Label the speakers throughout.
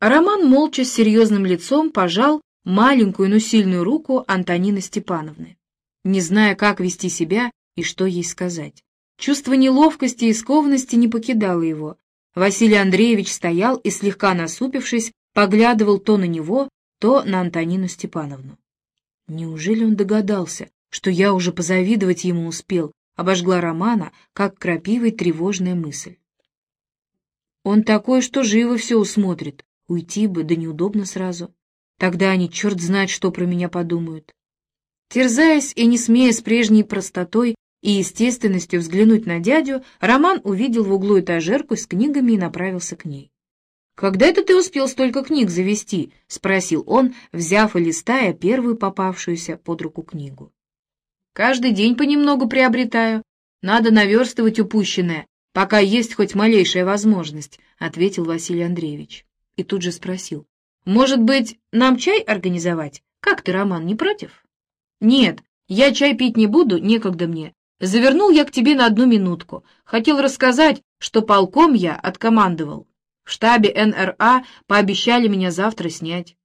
Speaker 1: Роман молча с серьезным лицом пожал маленькую, но сильную руку Антонины Степановны, не зная, как вести себя и что ей сказать. Чувство неловкости и скованности не покидало его. Василий Андреевич стоял и, слегка насупившись, поглядывал то на него, то на Антонину Степановну. Неужели он догадался, что я уже позавидовать ему успел, обожгла Романа, как крапивой тревожная мысль. Он такой, что живо все усмотрит, уйти бы, да неудобно сразу. Тогда они черт знает, что про меня подумают. Терзаясь и не смея с прежней простотой и естественностью взглянуть на дядю, Роман увидел в углу этажерку с книгами и направился к ней. «Когда это ты успел столько книг завести?» — спросил он, взяв и листая первую попавшуюся под руку книгу. «Каждый день понемногу приобретаю. Надо наверстывать упущенное, пока есть хоть малейшая возможность», — ответил Василий Андреевич. И тут же спросил. «Может быть, нам чай организовать? Как ты, Роман, не против?» «Нет, я чай пить не буду, некогда мне. Завернул я к тебе на одну минутку. Хотел рассказать, что полком я откомандовал. В штабе НРА пообещали меня завтра снять.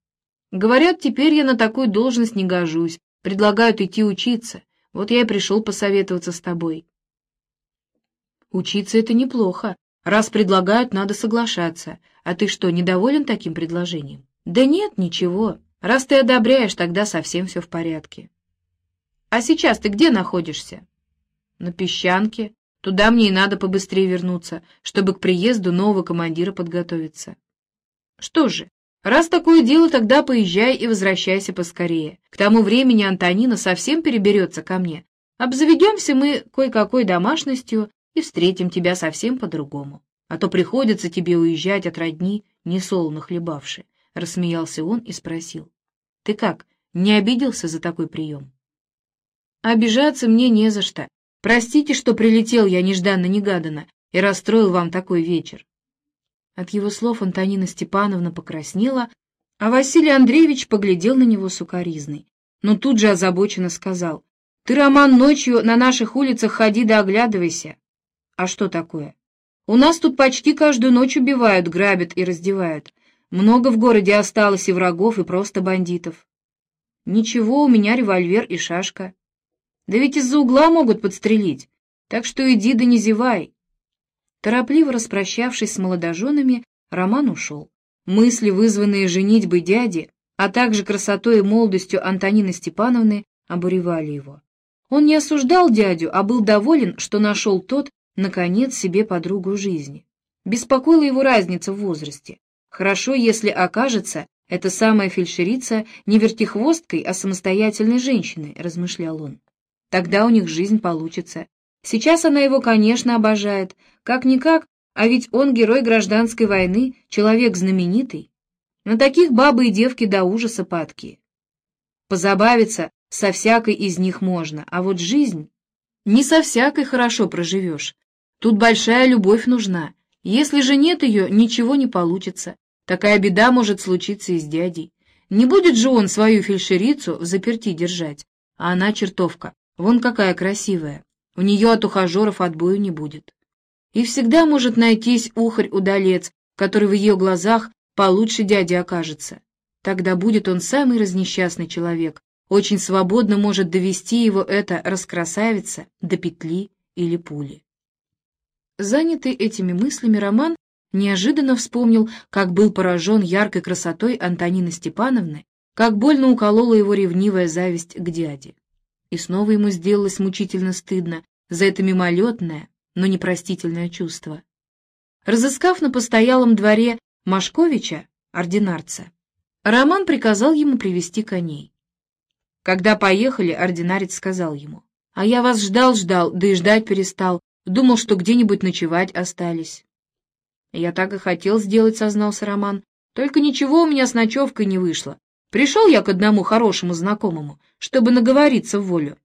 Speaker 1: Говорят, теперь я на такую должность не гожусь, предлагают идти учиться. Вот я и пришел посоветоваться с тобой. Учиться — это неплохо. Раз предлагают, надо соглашаться. А ты что, недоволен таким предложением? Да нет, ничего. Раз ты одобряешь, тогда совсем все в порядке. А сейчас ты где находишься? На песчанке. Туда мне и надо побыстрее вернуться, чтобы к приезду нового командира подготовиться. Что же, раз такое дело, тогда поезжай и возвращайся поскорее. К тому времени Антонина совсем переберется ко мне. Обзаведемся мы кое-какой домашностью и встретим тебя совсем по-другому. А то приходится тебе уезжать от родни, не солоно хлебавши. Рассмеялся он и спросил. Ты как, не обиделся за такой прием? Обижаться мне не за что. Простите, что прилетел я нежданно-негаданно и расстроил вам такой вечер. От его слов Антонина Степановна покраснела, а Василий Андреевич поглядел на него сукоризной, но тут же озабоченно сказал, «Ты, Роман, ночью на наших улицах ходи да оглядывайся». «А что такое?» «У нас тут почти каждую ночь убивают, грабят и раздевают. Много в городе осталось и врагов, и просто бандитов». «Ничего, у меня револьвер и шашка». Да ведь из-за угла могут подстрелить, так что иди да не зевай. Торопливо распрощавшись с молодоженами, Роман ушел. Мысли, вызванные женитьбой дяди, а также красотой и молодостью Антонины Степановны, обуревали его. Он не осуждал дядю, а был доволен, что нашел тот, наконец, себе подругу жизни. Беспокоила его разница в возрасте. Хорошо, если окажется, эта самая фельдшерица не вертихвосткой, а самостоятельной женщиной, размышлял он. Тогда у них жизнь получится. Сейчас она его, конечно, обожает. Как-никак, а ведь он герой гражданской войны, человек знаменитый. На таких бабы и девки до ужаса падки. Позабавиться со всякой из них можно, а вот жизнь... Не со всякой хорошо проживешь. Тут большая любовь нужна. Если же нет ее, ничего не получится. Такая беда может случиться и с дядей. Не будет же он свою фельдшерицу в заперти держать, а она чертовка. Вон какая красивая. У нее от ухажеров отбою не будет. И всегда может найтись ухарь-удалец, который в ее глазах получше дяди окажется. Тогда будет он самый разнесчастный человек, очень свободно может довести его это раскрасавица до петли или пули. Занятый этими мыслями, Роман неожиданно вспомнил, как был поражен яркой красотой Антонины Степановны, как больно уколола его ревнивая зависть к дяде и снова ему сделалось мучительно стыдно за это мимолетное, но непростительное чувство. Разыскав на постоялом дворе Машковича, ординарца, Роман приказал ему привести коней. Когда поехали, ординарец сказал ему, «А я вас ждал-ждал, да и ждать перестал, думал, что где-нибудь ночевать остались». «Я так и хотел сделать», — сознался Роман, «только ничего у меня с ночевкой не вышло. Пришел я к одному хорошему знакомому, чтобы наговориться в волю.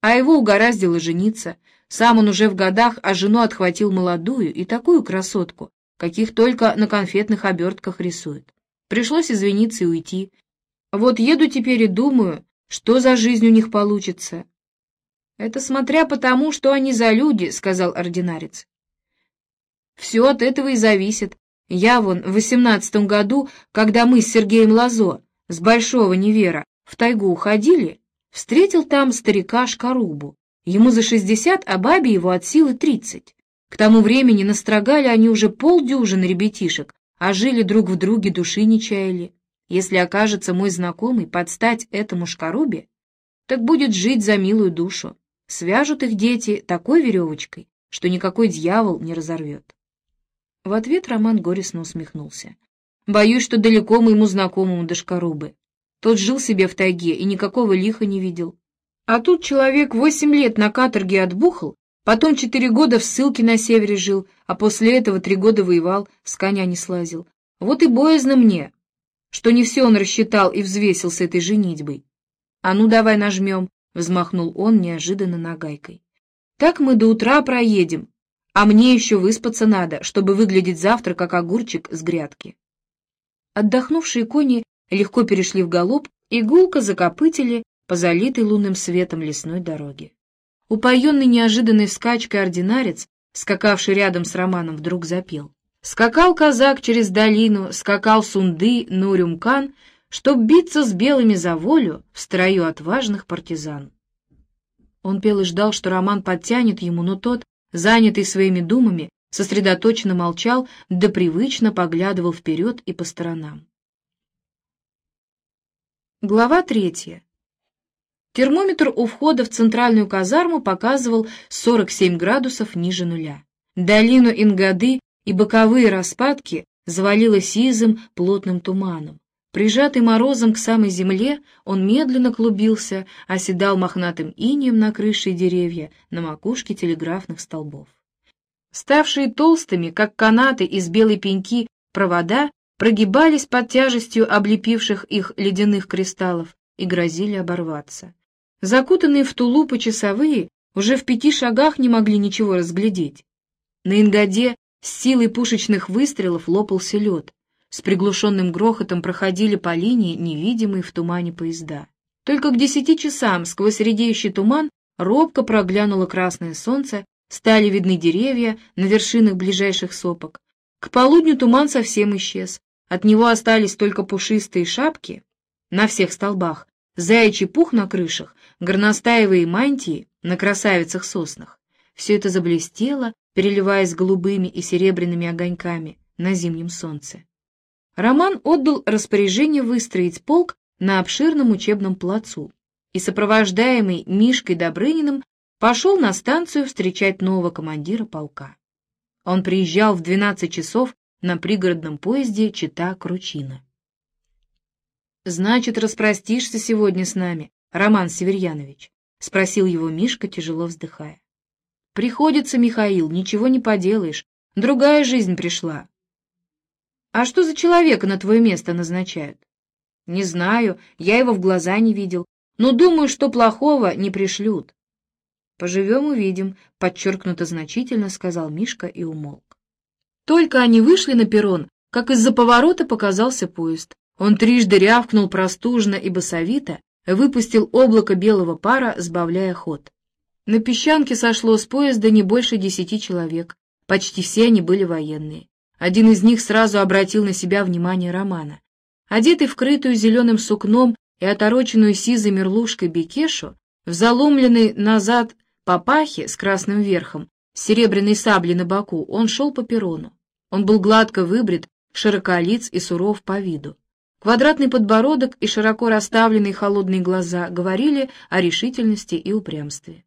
Speaker 1: А его угораздило жениться. Сам он уже в годах, а жену отхватил молодую и такую красотку, каких только на конфетных обертках рисуют. Пришлось извиниться и уйти. Вот еду теперь и думаю, что за жизнь у них получится. — Это смотря по тому, что они за люди, — сказал ординарец. — Все от этого и зависит. Я вон в восемнадцатом году, когда мы с Сергеем Лазо с Большого Невера в тайгу уходили, встретил там старика Шкарубу. Ему за шестьдесят, а бабе его от силы тридцать. К тому времени настрогали они уже полдюжины ребятишек, а жили друг в друге, души не чаяли. Если окажется мой знакомый подстать этому Шкарубе, так будет жить за милую душу. Свяжут их дети такой веревочкой, что никакой дьявол не разорвет. В ответ Роман горестно усмехнулся. Боюсь, что далеко моему знакомому до Шкарубы. Тот жил себе в тайге и никакого лиха не видел. А тут человек восемь лет на каторге отбухал, потом четыре года в ссылке на севере жил, а после этого три года воевал, с коня не слазил. Вот и боязно мне, что не все он рассчитал и взвесил с этой женитьбой. «А ну давай нажмем», — взмахнул он неожиданно нагайкой. «Так мы до утра проедем, а мне еще выспаться надо, чтобы выглядеть завтра как огурчик с грядки». Отдохнувшие кони легко перешли в галоп и гулко закопытили по залитой лунным светом лесной дороге. Упоенный неожиданной вскачкой ординарец, скакавший рядом с Романом, вдруг запел. Скакал казак через долину, скакал сунды, Нурюмкан, чтоб биться с белыми за волю в строю отважных партизан. Он пел и ждал, что Роман подтянет ему, но тот, занятый своими думами, сосредоточенно молчал, да привычно поглядывал вперед и по сторонам. Глава третья. Термометр у входа в центральную казарму показывал 47 градусов ниже нуля. Долину Ингады и боковые распадки завалило сизым плотным туманом. Прижатый морозом к самой земле, он медленно клубился, оседал мохнатым инием на крыше деревья, на макушке телеграфных столбов. Ставшие толстыми, как канаты из белой пеньки, провода прогибались под тяжестью облепивших их ледяных кристаллов и грозили оборваться. Закутанные в тулупы часовые уже в пяти шагах не могли ничего разглядеть. На Ингаде с силой пушечных выстрелов лопался лед, с приглушенным грохотом проходили по линии невидимые в тумане поезда. Только к десяти часам сквозь редеющий туман робко проглянуло красное солнце, стали видны деревья на вершинах ближайших сопок. К полудню туман совсем исчез, от него остались только пушистые шапки на всех столбах, заячий пух на крышах, горностаевые мантии на красавицах соснах. Все это заблестело, переливаясь голубыми и серебряными огоньками на зимнем солнце. Роман отдал распоряжение выстроить полк на обширном учебном плацу и, сопровождаемый Мишкой Добрыниным, пошел на станцию встречать нового командира полка. Он приезжал в 12 часов на пригородном поезде Чита-Кручина. «Значит, распростишься сегодня с нами, Роман Северьянович?» — спросил его Мишка, тяжело вздыхая. «Приходится, Михаил, ничего не поделаешь. Другая жизнь пришла. «А что за человека на твое место назначают?» «Не знаю, я его в глаза не видел, но думаю, что плохого не пришлют». «Поживем — увидим», — подчеркнуто значительно сказал Мишка и умолк. Только они вышли на перрон, как из-за поворота показался поезд. Он трижды рявкнул простужно и басовито, выпустил облако белого пара, сбавляя ход. На песчанке сошло с поезда не больше десяти человек, почти все они были военные. Один из них сразу обратил на себя внимание Романа. Одетый в крытую зеленым сукном и отороченную сизой мерлушкой бекешу, в заломленной назад папахе с красным верхом, с серебряной саблей на боку, он шел по перрону. Он был гладко выбрит, широколиц и суров по виду. Квадратный подбородок и широко расставленные холодные глаза говорили о решительности и упрямстве.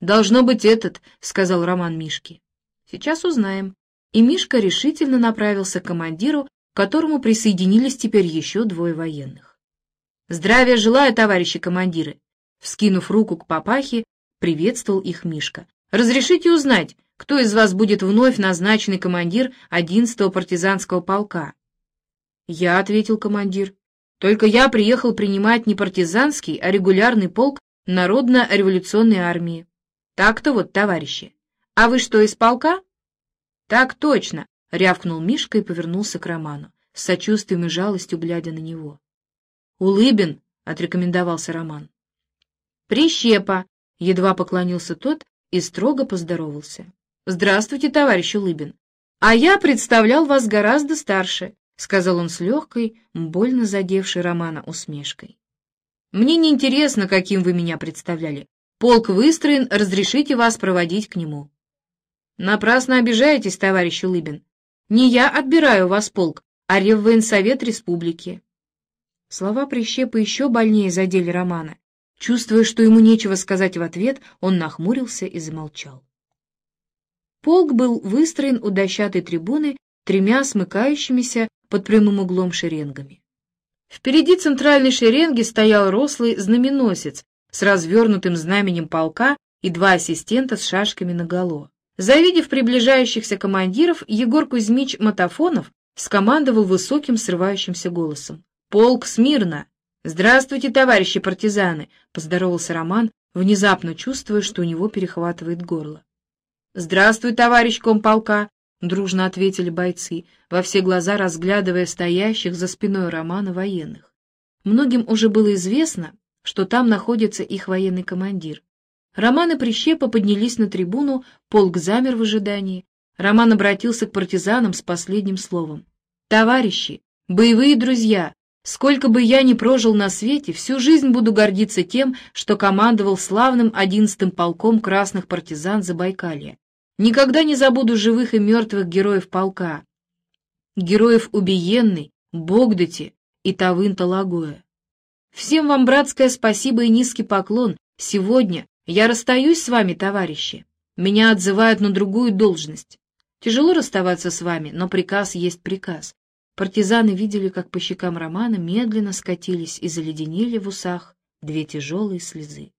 Speaker 1: «Должно быть этот», — сказал Роман Мишке. «Сейчас узнаем», и Мишка решительно направился к командиру, к которому присоединились теперь еще двое военных. «Здравия желаю, товарищи командиры!» Вскинув руку к папахе, приветствовал их Мишка. «Разрешите узнать, кто из вас будет вновь назначенный командир 11-го партизанского полка?» «Я», — ответил командир. «Только я приехал принимать не партизанский, а регулярный полк Народно-революционной армии. Так-то вот, товарищи. А вы что, из полка?» «Так точно!» — рявкнул Мишка и повернулся к Роману, с сочувствием и жалостью глядя на него. «Улыбин!» — отрекомендовался Роман. «Прищепа!» — едва поклонился тот и строго поздоровался. «Здравствуйте, товарищ Улыбин! «А я представлял вас гораздо старше», — сказал он с легкой, больно задевшей Романа усмешкой. «Мне не интересно, каким вы меня представляли. Полк выстроен, разрешите вас проводить к нему». «Напрасно обижаетесь, товарищ Улыбин. Не я отбираю вас полк, а Реввоенсовет Республики». Слова прищепа еще больнее задели Романа. Чувствуя, что ему нечего сказать в ответ, он нахмурился и замолчал. Полк был выстроен у дощатой трибуны тремя смыкающимися под прямым углом шеренгами. Впереди центральной шеренги стоял рослый знаменосец с развернутым знаменем полка и два ассистента с шашками наголо. Завидев приближающихся командиров, Егор Кузьмич Матафонов скомандовал высоким срывающимся голосом. «Полк смирно!» «Здравствуйте, товарищи партизаны!» — поздоровался Роман, внезапно чувствуя, что у него перехватывает горло. «Здравствуй, товарищ комполка!» — дружно ответили бойцы, во все глаза разглядывая стоящих за спиной Романа военных. Многим уже было известно, что там находится их военный командир. Роман и Прищепа поднялись на трибуну, полк замер в ожидании. Роман обратился к партизанам с последним словом. «Товарищи, боевые друзья, сколько бы я ни прожил на свете, всю жизнь буду гордиться тем, что командовал славным одиннадцатым полком красных партизан Забайкалья. Никогда не забуду живых и мертвых героев полка, героев Убиенной, Богдати и Тавын-Талагоя. Всем вам братское спасибо и низкий поклон. Сегодня я расстаюсь с вами, товарищи. Меня отзывают на другую должность. Тяжело расставаться с вами, но приказ есть приказ. Партизаны видели, как по щекам Романа медленно скатились и заледенели в усах две тяжелые слезы.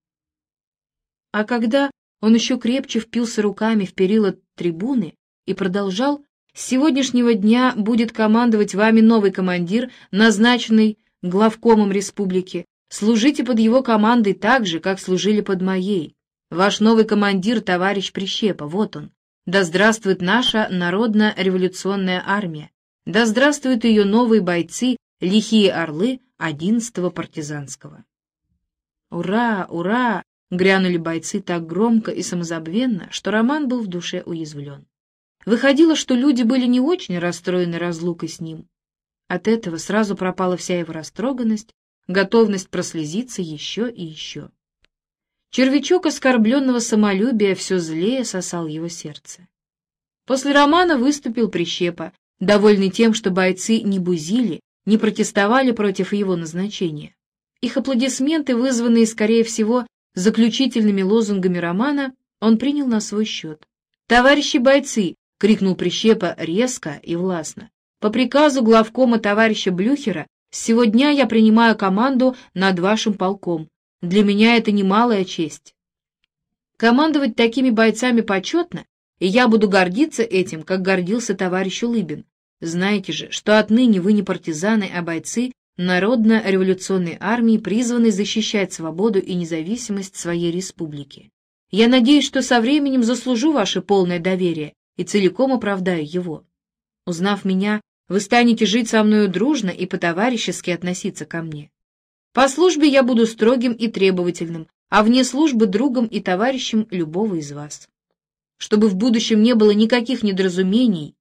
Speaker 1: А когда он еще крепче впился руками в перила трибуны и продолжал, «С сегодняшнего дня будет командовать вами новый командир, назначенный главкомом республики. Служите под его командой так же, как служили под моей. Ваш новый командир, товарищ Прищепа, вот он. Да здравствует наша народно-революционная армия. Да здравствуют ее новые бойцы, лихие орлы 11-го партизанского. «Ура! Ура!» — грянули бойцы так громко и самозабвенно, что Роман был в душе уязвлен. Выходило, что люди были не очень расстроены разлукой с ним. От этого сразу пропала вся его растроганность, готовность прослезиться еще и еще. Червячок оскорбленного самолюбия все злее сосал его сердце. После романа выступил Прищепа, довольный тем, что бойцы не бузили, не протестовали против его назначения. Их аплодисменты, вызванные, скорее всего, заключительными лозунгами романа, он принял на свой счет. «Товарищи бойцы!» — крикнул Прищепа резко и властно. «По приказу главкома товарища Блюхера с сего дня я принимаю команду над вашим полком. Для меня это немалая честь. Командовать такими бойцами почетно, и я буду гордиться этим, как гордился товарищ Улыбин. Знаете же, что отныне вы не партизаны, а бойцы Народно-революционной армии, призванной защищать свободу и независимость своей республики. Я надеюсь, что со временем заслужу ваше полное доверие и целиком оправдаю его. Узнав меня, вы станете жить со мною дружно и по-товарищески относиться ко мне. По службе я буду строгим и требовательным, а вне службы другом и товарищем любого из вас. Чтобы в будущем не было никаких недоразумений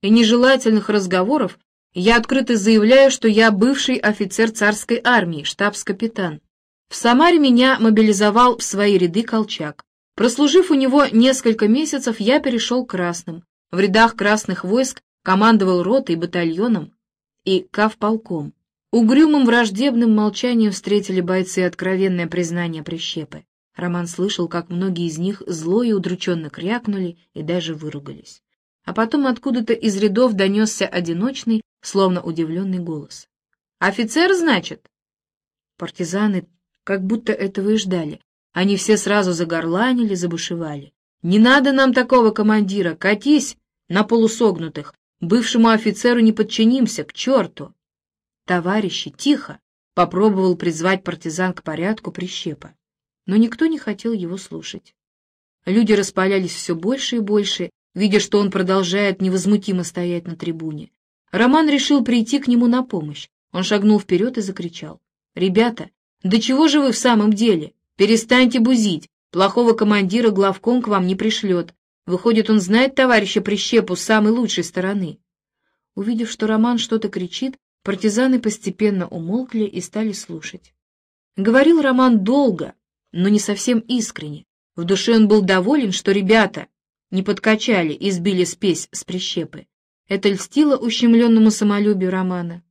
Speaker 1: и нежелательных разговоров, я открыто заявляю, что я бывший офицер царской армии, штабс-капитан. В Самаре меня мобилизовал в свои ряды Колчак. Прослужив у него несколько месяцев, я перешел к красным. В рядах красных войск командовал ротой, батальоном и кавполком. Угрюмым враждебным молчанием встретили бойцы откровенное признание прищепы. Роман слышал, как многие из них зло и удрученно крякнули и даже выругались. А потом откуда-то из рядов донесся одиночный, словно удивленный голос. «Офицер, значит?» Партизаны как будто этого и ждали. Они все сразу загорланили, забушевали. «Не надо нам такого командира! Катись на полусогнутых! Бывшему офицеру не подчинимся, к черту! Товарищи, тихо! Попробовал призвать партизан к порядку прищепа. Но никто не хотел его слушать. Люди распалялись все больше и больше, видя, что он продолжает невозмутимо стоять на трибуне. Роман решил прийти к нему на помощь. Он шагнул вперед и закричал. «Ребята, да чего же вы в самом деле? Перестаньте бузить. Плохого командира главком к вам не пришлет. Выходит, он знает товарища Прищепу с самой лучшей стороны. Увидев, что Роман что-то кричит, партизаны постепенно умолкли и стали слушать. Говорил Роман долго, но не совсем искренне. В душе он был доволен, что ребята не подкачали и сбили спесь с прищепы. Это льстило ущемленному самолюбию Романа.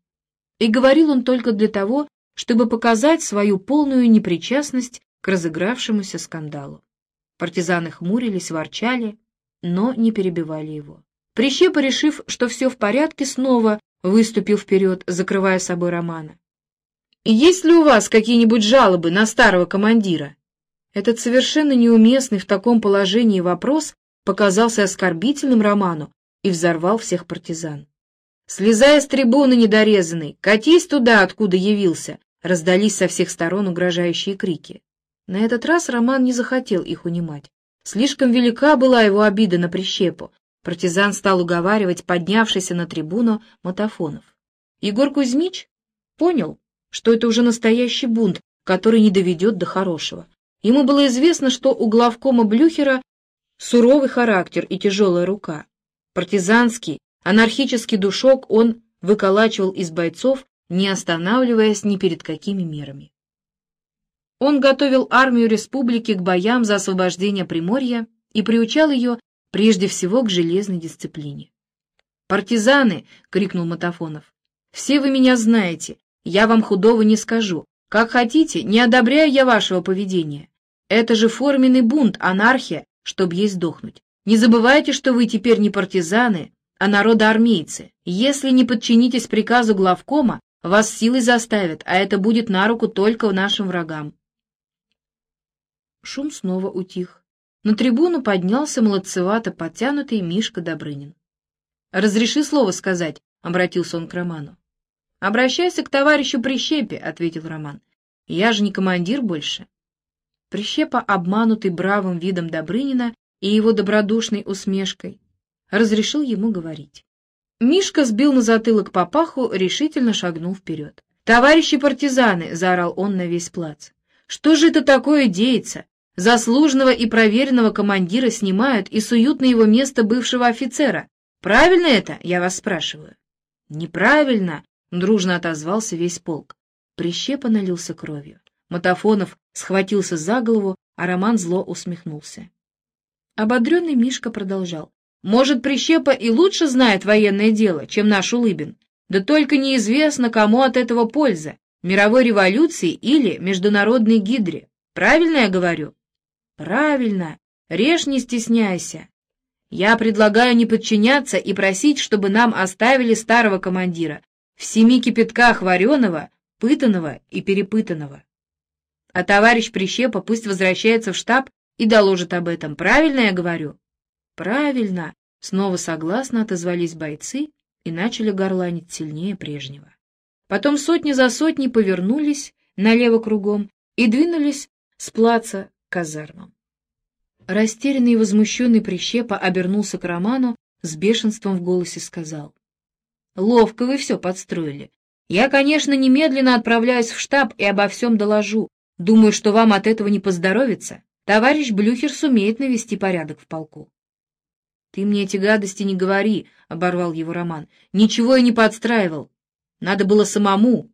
Speaker 1: И говорил он только для того, чтобы показать свою полную непричастность к разыгравшемуся скандалу. Партизаны хмурились, ворчали, но не перебивали его. Прищепа, решив, что все в порядке, снова выступил вперед, закрывая собой Романа. «Есть ли у вас какие-нибудь жалобы на старого командира?» Этот совершенно неуместный в таком положении вопрос показался оскорбительным Роману и взорвал всех партизан. «Слезай с трибуны, недорезанный! Катись туда, откуда явился!» Раздались со всех сторон угрожающие крики. На этот раз Роман не захотел их унимать. Слишком велика была его обида на прищепу. Партизан стал уговаривать поднявшийся на трибуну Мотофонов. Егор Кузьмич понял, что это уже настоящий бунт, который не доведет до хорошего. Ему было известно, что у главкома Блюхера суровый характер и тяжелая рука. Партизанский, анархический душок он выколачивал из бойцов, не останавливаясь ни перед какими мерами. Он готовил армию республики к боям за освобождение Приморья и приучал ее прежде всего к железной дисциплине. «Партизаны!» — крикнул Матафонов. «Все вы меня знаете, я вам худого не скажу. Как хотите, не одобряю я вашего поведения. Это же форменный бунт, анархия, чтоб ей сдохнуть. Не забывайте, что вы теперь не партизаны, а народоармейцы. Если не подчинитесь приказу главкома, вас силой заставят, а это будет на руку только нашим врагам. Шум снова утих. На трибуну поднялся молодцевато подтянутый Мишка Добрынин. «Разреши слово сказать», — обратился он к Роману. «Обращайся к товарищу Прищепе», — ответил Роман. «Я же не командир больше». Прищепа, обманутый бравым видом Добрынина и его добродушной усмешкой, разрешил ему говорить. Мишка сбил на затылок папаху, решительно шагнул вперед. «Товарищи партизаны!» — заорал он на весь плац. «Что же это такое деется? Заслуженного и проверенного командира снимают и суют на его место бывшего офицера. Правильно это, я вас спрашиваю? Неправильно, дружно отозвался весь полк. Прищепа налился кровью. Мотофонов схватился за голову, а Роман зло усмехнулся. Ободренный Мишка продолжал. «Может, Прищепа и лучше знает военное дело, чем наш Улыбин? Да только неизвестно, кому от этого польза, мировой революции или международной гидре. Правильно я говорю?» Правильно, режь не стесняйся. Я предлагаю не подчиняться и просить, чтобы нам оставили старого командира в семи кипятках вареного, пытанного и перепытанного. А товарищ Прищепа пусть возвращается в штаб и доложит об этом. Правильно я говорю? Правильно. Снова согласно отозвались бойцы и начали горланить сильнее прежнего. Потом сотни за сотней повернулись налево кругом и двинулись с плаца казармам. Растерянный и возмущенный Прищепа обернулся к Роману, с бешенством в голосе сказал. «Ловко вы все подстроили. Я, конечно, немедленно отправляюсь в штаб и обо всем доложу. Думаю, что вам от этого не поздоровится. Товарищ Блюхер сумеет навести порядок в полку». «Ты мне эти гадости не говори», — оборвал его Роман. «Ничего я не подстраивал. Надо было самому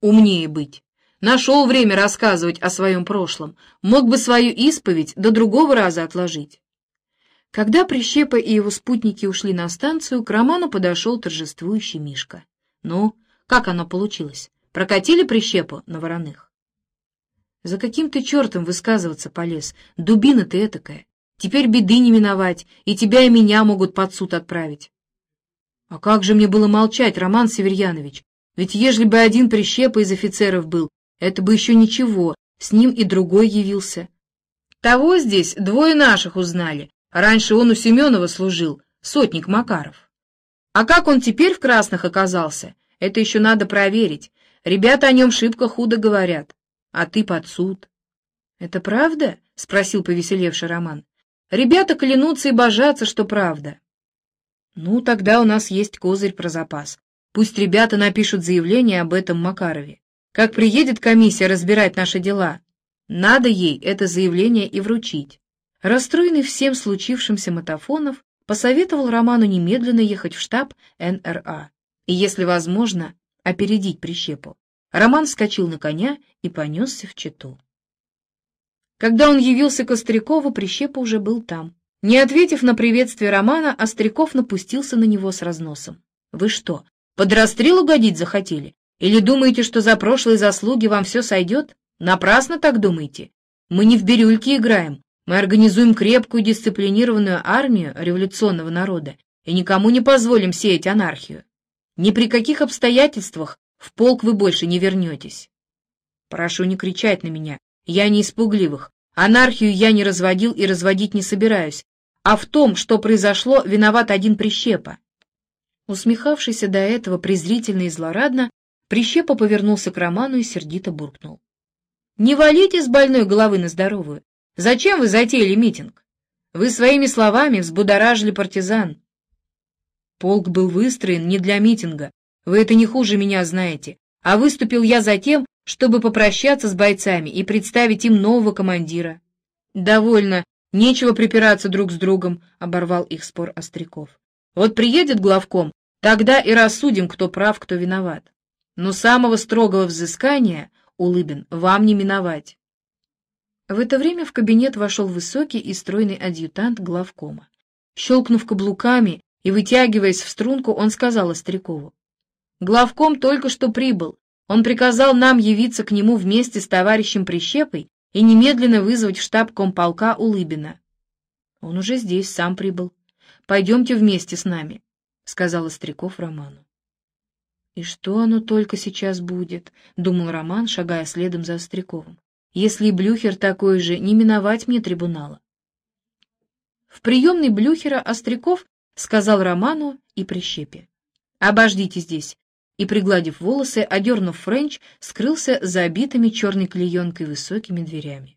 Speaker 1: умнее быть». Нашел время рассказывать о своем прошлом, мог бы свою исповедь до другого раза отложить. Когда Прищепа и его спутники ушли на станцию, к Роману подошел торжествующий Мишка. «Ну, как оно получилось? Прокатили Прищепу на вороных?» «За каким ты чертом высказываться полез? Дубина ты этакая. Теперь беды не миновать, и тебя и меня могут под суд отправить». «А как же мне было молчать, Роман Северьянович? Ведь ежели бы один Прищепа из офицеров был, это бы еще ничего, с ним и другой явился. Того здесь двое наших узнали. Раньше он у Семенова служил, сотник Макаров. А как он теперь в красных оказался, это еще надо проверить. Ребята о нем шибко худо говорят. А ты под суд. — Это правда? — спросил повеселевший Роман. — Ребята клянутся и божатся, что правда. — Ну, тогда у нас есть козырь про запас. Пусть ребята напишут заявление об этом Макарове. Как приедет комиссия разбирать наши дела, надо ей это заявление и вручить. Расстроенный всем случившимся Мотофонов посоветовал Роману немедленно ехать в штаб НРА и, если возможно, опередить прищепу. Роман вскочил на коня и понесся в Читу. Когда он явился к Острякову, Прищепа уже был там. Не ответив на приветствие Романа, Остряков напустился на него с разносом. «Вы что, под расстрел угодить захотели? Или думаете, что за прошлые заслуги вам все сойдет? Напрасно так думаете. Мы не в бирюльке играем. Мы организуем крепкую дисциплинированную армию революционного народа и никому не позволим сеять анархию. Ни при каких обстоятельствах в полк вы больше не вернетесь. Прошу не кричать на меня. Я не испугливых. Анархию я не разводил и разводить не собираюсь. А в том, что произошло, виноват один Прищепа. Усмехавшийся до этого презрительно и злорадно, Прищепа повернулся к Роману и сердито буркнул. «Не валите с больной головы на здоровую. Зачем вы затеяли митинг? Вы своими словами взбудоражили партизан. Полк был выстроен не для митинга, вы это не хуже меня знаете, а выступил я за тем, чтобы попрощаться с бойцами и представить им нового командира. Довольно, Нечего припираться друг с другом, — оборвал их спор Остряков. Вот приедет главком, тогда и рассудим, кто прав, кто виноват. Но самого строгого взыскания, Улыбин, вам не миновать. В это время в кабинет вошел высокий и стройный адъютант главкома. Щелкнув каблуками и вытягиваясь в струнку, он сказал Острякову. «Главком только что прибыл. Он приказал нам явиться к нему вместе с товарищем Прищепой и немедленно вызвать в штаб комполка Улыбина. Он уже здесь, сам прибыл. Пойдемте вместе с нами, — сказал Остряков Роману. «И что оно только сейчас будет?» — думал Роман, шагая следом за Остряковым. «Если и Блюхер такой же, не миновать мне трибунала». В приемной Блюхера Остряков сказал Роману и Прищепе. «Обождите здесь и, пригладив волосы, одернув френч, скрылся за обитыми черной клеенкой высокими дверями.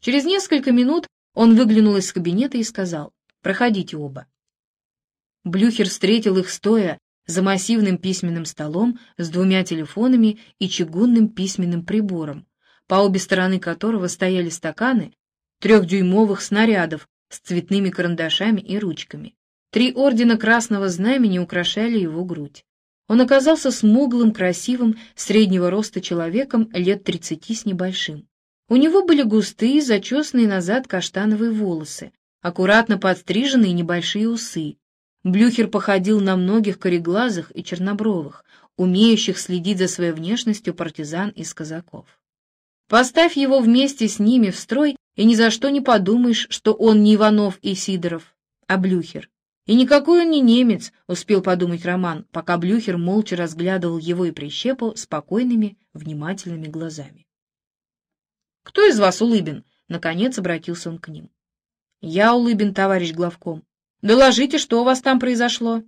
Speaker 1: Через несколько минут он выглянул из кабинета и сказал «Проходите оба». Блюхер встретил их стоя за массивным письменным столом с двумя телефонами и чугунным письменным прибором, по обе стороны которого стояли стаканы трехдюймовых снарядов с цветными карандашами и ручками. Три ордена Красного Знамени украшали его грудь. Он оказался смуглым, красивым, среднего роста человеком лет тридцати с небольшим. У него были густые, зачесанные назад каштановые волосы, аккуратно подстриженные небольшие усы. Блюхер походил на многих кореглазых и чернобровых, умеющих следить за своей внешностью партизан из казаков. Поставь его вместе с ними в строй, и ни за что не подумаешь, что он не Иванов и Сидоров, а Блюхер. И никакой он не немец, успел подумать Роман, пока Блюхер молча разглядывал его и прищепу спокойными, внимательными глазами. «Кто из вас Улыбин?» — наконец обратился он к ним. «Я Улыбин, товарищ главком. Доложите, что у вас там произошло?»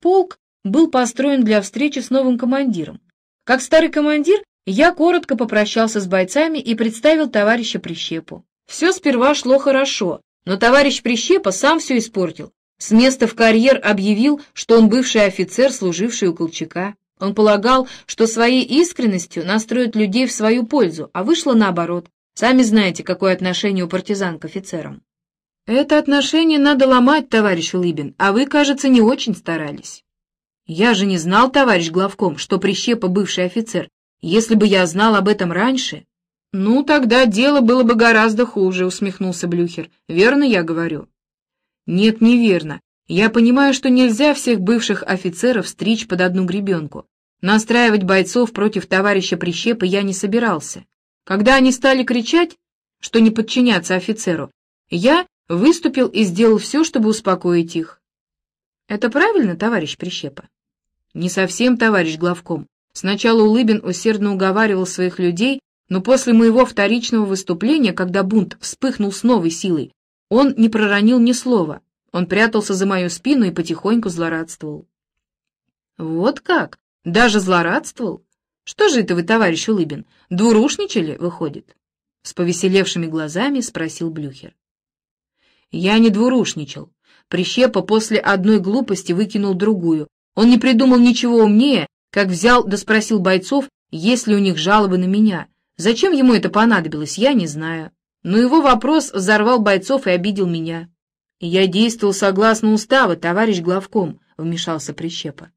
Speaker 1: Полк был построен для встречи с новым командиром. Как старый командир, я коротко попрощался с бойцами и представил товарища Прищепу. Все сперва шло хорошо, но товарищ Прищепа сам все испортил. С места в карьер объявил, что он бывший офицер, служивший у Колчака. Он полагал, что своей искренностью настроит людей в свою пользу, а вышло наоборот. Сами знаете, какое отношение у партизан к офицерам. Это отношение надо ломать, товарищ Улыбин, а вы, кажется, не очень старались. Я же не знал, товарищ главком, что Прищепа бывший офицер. Если бы я знал об этом раньше, «Ну, тогда дело было бы гораздо хуже», — усмехнулся Блюхер. «Верно я говорю?» «Нет, неверно. Я понимаю, что нельзя всех бывших офицеров стричь под одну гребенку. Настраивать бойцов против товарища Прищепа я не собирался. Когда они стали кричать, что не подчиняться офицеру, я выступил и сделал все, чтобы успокоить их. Это правильно, товарищ Прищепа? Не совсем, товарищ главком. Сначала Улыбин усердно уговаривал своих людей но после моего вторичного выступления, когда бунт вспыхнул с новой силой, он не проронил ни слова. Он прятался за мою спину и потихоньку злорадствовал. Вот как? Даже злорадствовал? Что же это вы, товарищ Улыбин, двурушничали, выходит? С повеселевшими глазами спросил Блюхер. Я не двурушничал. Прищепа после одной глупости выкинул другую. Он не придумал ничего умнее, как взял да спросил бойцов, есть ли у них жалобы на меня, Зачем ему это понадобилось, я не знаю. Но его вопрос взорвал бойцов и обидел меня. «Я действовал согласно устава, товарищ главком», — вмешался Прищепа.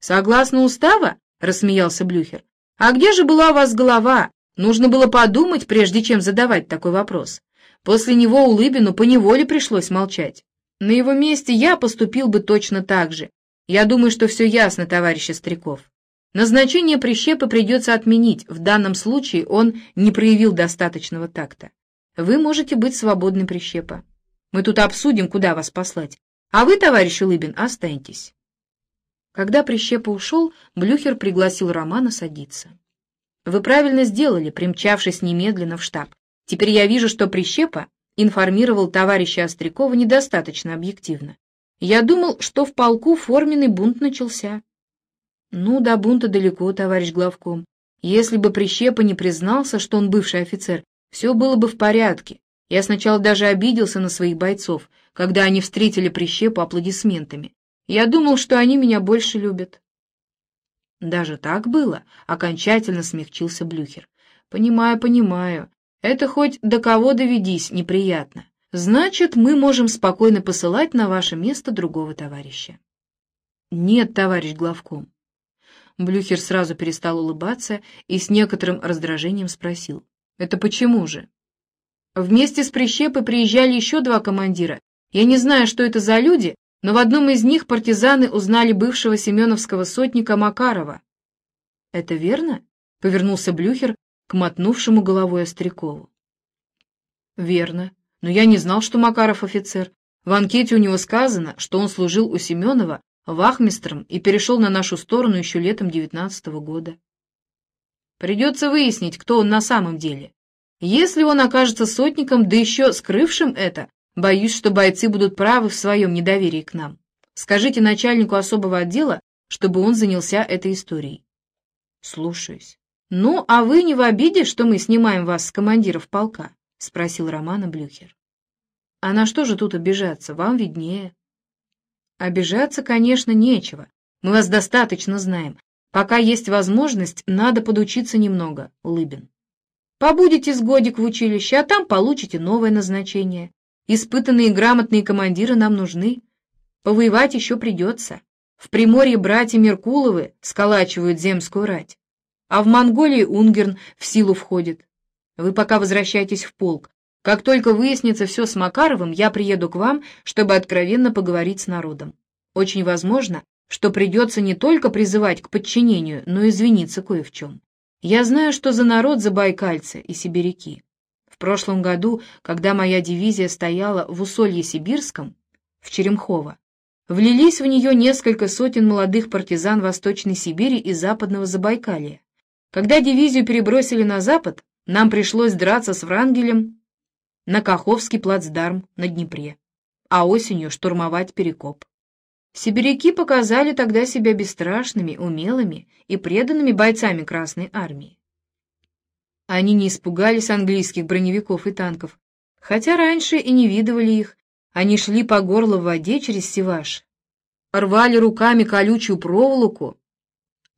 Speaker 1: «Согласно устава?» — рассмеялся Блюхер. «А где же была у вас голова? Нужно было подумать, прежде чем задавать такой вопрос. После него Улыбину поневоле пришлось молчать. На его месте я поступил бы точно так же. Я думаю, что все ясно, товарищ Остряков. Назначение прищепы придется отменить, в данном случае он не проявил достаточного такта. Вы можете быть свободны, прищепа. Мы тут обсудим, куда вас послать. А вы, товарищ Улыбин, останьтесь. Когда прищепа ушел, Блюхер пригласил Романа садиться. Вы правильно сделали, примчавшись немедленно в штаб. Теперь я вижу, что прищепа информировал товарища Острякова недостаточно объективно. Я думал, что в полку форменный бунт начался. Ну, до бунта далеко, товарищ главком. Если бы Прищепа не признался, что он бывший офицер, все было бы в порядке. Я сначала даже обиделся на своих бойцов, когда они встретили Прищепу аплодисментами. Я думал, что они меня больше любят. Даже так было, окончательно смягчился Блюхер. Понимаю, понимаю. Это хоть до кого доведись, неприятно. Значит, мы можем спокойно посылать на ваше место другого товарища. Нет, товарищ главком. Блюхер сразу перестал улыбаться и с некоторым раздражением спросил. «Это почему же?» Вместе с Прищепой приезжали еще два командира. Я не знаю, что это за люди, но в одном из них партизаны узнали бывшего семеновского сотника Макарова. «Это верно?» — повернулся Блюхер к мотнувшему головой Острякову. «Верно. Но я не знал, что Макаров офицер. В анкете у него сказано, что он служил у Семенова вахмистром и перешел на нашу сторону еще летом девятнадцатого года. Придется выяснить, кто он на самом деле. Если он окажется сотником, да еще скрывшим это, боюсь, что бойцы будут правы в своем недоверии к нам. Скажите начальнику особого отдела, чтобы он занялся этой историей. Слушаюсь. Ну, а вы не в обиде, что мы снимаем вас с командиров полка? Спросил Романа Блюхер. А на что же тут обижаться? Вам виднее. Обижаться, конечно, нечего. Мы вас достаточно знаем. Пока есть возможность, надо подучиться немного, Лыбин. Побудете с годик в училище, а там получите новое назначение. Испытанные грамотные командиры нам нужны. Повоевать еще придется. В Приморье братья Меркуловы сколачивают земскую рать. А в Монголии Унгерн в силу входит. Вы пока возвращайтесь в полк. Как только выяснится все с Макаровым, я приеду к вам, чтобы откровенно поговорить с народом. Очень возможно, что придется не только призывать к подчинению, но и извиниться кое в чем. Я знаю, что за народ забайкальцы и сибиряки. В прошлом году, когда моя дивизия стояла в Усолье-Сибирском, в Черемхово, влились в нее несколько сотен молодых партизан Восточной Сибири и Западного Забайкалья. Когда дивизию перебросили на запад, нам пришлось драться с Врангелем на Каховский плацдарм на Днепре, а осенью штурмовать Перекоп. Сибиряки показали тогда себя бесстрашными, умелыми и преданными бойцами Красной Армии. Они не испугались английских броневиков и танков, хотя раньше и не видывали их, они шли по горло в воде через Севаш, рвали руками колючую проволоку,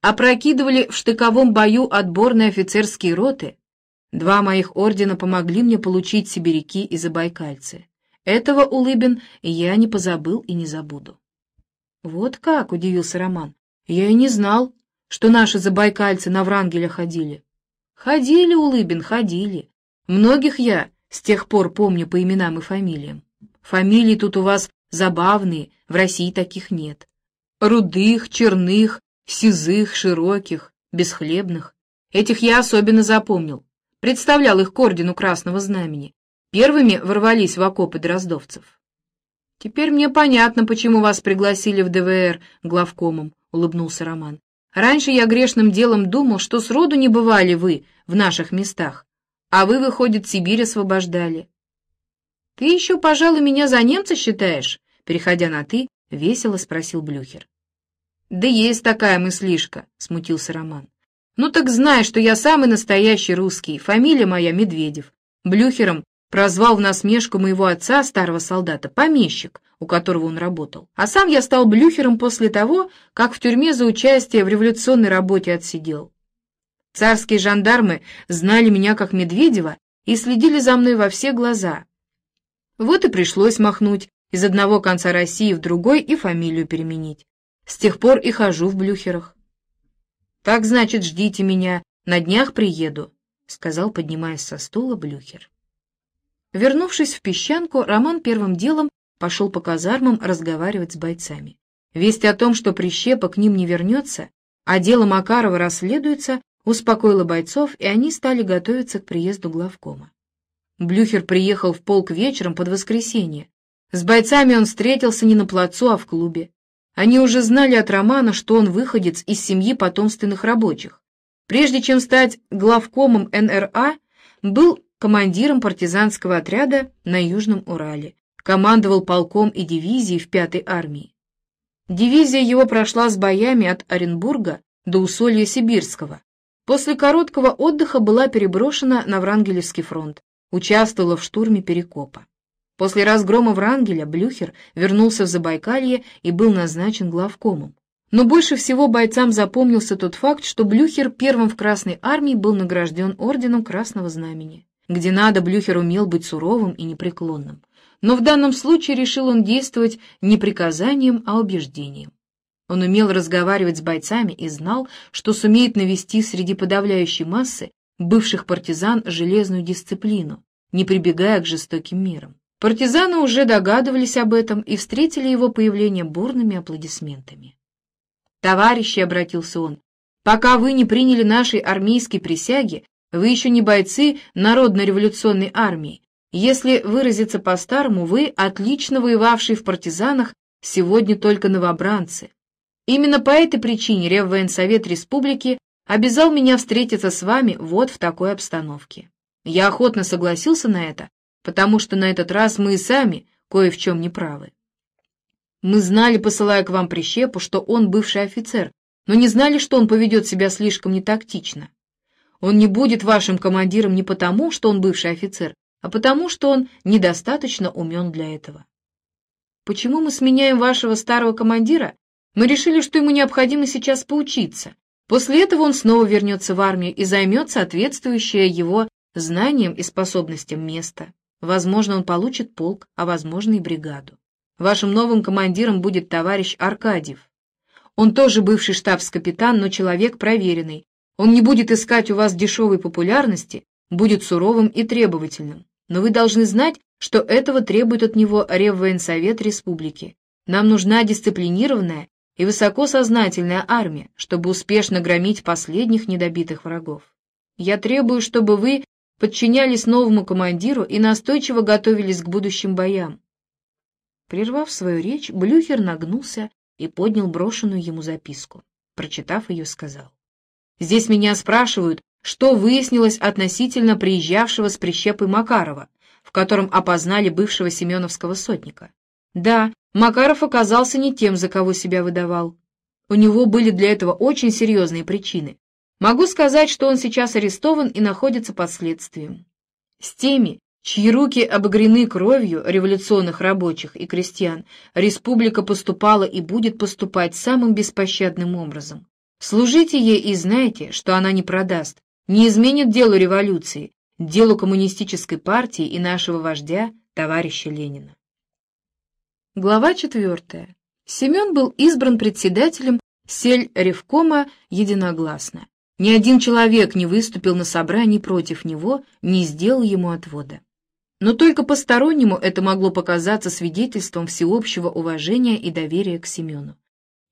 Speaker 1: опрокидывали в штыковом бою отборные офицерские роты, Два моих ордена помогли мне получить сибиряки и забайкальцы. Этого, Улыбин, я не позабыл и не забуду. Вот как, — удивился Роман, — я и не знал, что наши забайкальцы на Врангеля ходили. Ходили, Улыбин, ходили. Многих я с тех пор помню по именам и фамилиям. Фамилии тут у вас забавные, в России таких нет. Рудых, черных, сизых, широких, бесхлебных. Этих я особенно запомнил представлял их к ордену Красного Знамени, первыми ворвались в окопы дроздовцев. «Теперь мне понятно, почему вас пригласили в ДВР главкомом», — улыбнулся Роман. «Раньше я грешным делом думал, что сроду не бывали вы в наших местах, а вы, выходит, Сибирь освобождали». «Ты еще, пожалуй, меня за немца считаешь?» Переходя на «ты», весело спросил Блюхер. «Да есть такая мыслишка», — смутился Роман. Ну так знай, что я самый настоящий русский, фамилия моя Медведев. Блюхером прозвал в насмешку моего отца, старого солдата, помещик, у которого он работал. А сам я стал Блюхером после того, как в тюрьме за участие в революционной работе отсидел. Царские жандармы знали меня как Медведева и следили за мной во все глаза. Вот и пришлось махнуть из одного конца России в другой и фамилию переменить. С тех пор и хожу в блюхерах. «Так, значит, ждите меня, на днях приеду», — сказал, поднимаясь со стула блюхер. Вернувшись в песчанку, Роман первым делом пошел по казармам разговаривать с бойцами. Весть о том, что прищепа к ним не вернется, а дело Макарова расследуется, успокоила бойцов, и они стали готовиться к приезду главкома. Блюхер приехал в полк вечером под воскресенье. С бойцами он встретился не на плацу, а в клубе. Они уже знали от Романа, что он выходец из семьи потомственных рабочих. Прежде чем стать главкомом НРА, был командиром партизанского отряда на Южном Урале, командовал полком и дивизией в Пятой армии. Дивизия его прошла с боями от Оренбурга до Усолья Сибирского. После короткого отдыха была переброшена на Врангелевский фронт, участвовала в штурме Перекопа. После разгрома Врангеля Блюхер вернулся в Забайкалье и был назначен главкомом. Но больше всего бойцам запомнился тот факт, что Блюхер первым в Красной армии был награжден орденом Красного Знамени. Где надо, Блюхер умел быть суровым и непреклонным. Но в данном случае решил он действовать не приказанием, а убеждением. Он умел разговаривать с бойцами и знал, что сумеет навести среди подавляющей массы бывших партизан железную дисциплину, не прибегая к жестоким мерам. Партизаны уже догадывались об этом и встретили его появление бурными аплодисментами. «Товарищи», — обратился он, — «пока вы не приняли нашей армейской присяги, вы еще не бойцы Народно-революционной армии. Если выразиться по-старому, вы, отлично воевавшие в партизанах, сегодня только новобранцы. Именно по этой причине Реввоенсовет Республики обязал меня встретиться с вами вот в такой обстановке. Я охотно согласился на это, потому что на этот раз мы и сами кое в чем не правы. Мы знали, посылая к вам прищепу, что он бывший офицер, но не знали, что он поведет себя слишком нетактично. Он не будет вашим командиром не потому, что он бывший офицер, а потому, что он недостаточно умен для этого. Почему мы сменяем вашего старого командира? Мы решили, что ему необходимо сейчас поучиться. После этого он снова вернется в армию и займет соответствующее его знаниям и способностям место. Возможно, он получит полк, а возможно и бригаду. Вашим новым командиром будет товарищ Аркадьев. Он тоже бывший штабс-капитан, но человек проверенный. Он не будет искать у вас дешевой популярности, будет суровым и требовательным. Но вы должны знать, что этого требует от него Реввоенсовет Республики. Нам нужна дисциплинированная и высокосознательная армия, чтобы успешно громить последних недобитых врагов. Я требую, чтобы вы подчинялись новому командиру и настойчиво готовились к будущим боям. Прервав свою речь, Блюхер нагнулся и поднял брошенную ему записку. Прочитав ее, сказал. «Здесь меня спрашивают, что выяснилось относительно приезжавшего с прищепой Макарова, в котором опознали бывшего семеновского сотника. Да, Макаров оказался не тем, за кого себя выдавал. У него были для этого очень серьезные причины. Могу сказать, что он сейчас арестован и находится под следствием. С теми, чьи руки обогрены кровью революционных рабочих и крестьян, республика поступала и будет поступать самым беспощадным образом. Служите ей и знайте, что она не продаст, не изменит делу революции, делу коммунистической партии и нашего вождя, товарища Ленина. Глава четвертая. Семен был избран председателем Сель-Ревкома единогласно. Ни один человек не выступил на собрании против него, не сделал ему отвода но только постороннему это могло показаться свидетельством всеобщего уважения и доверия к Семену.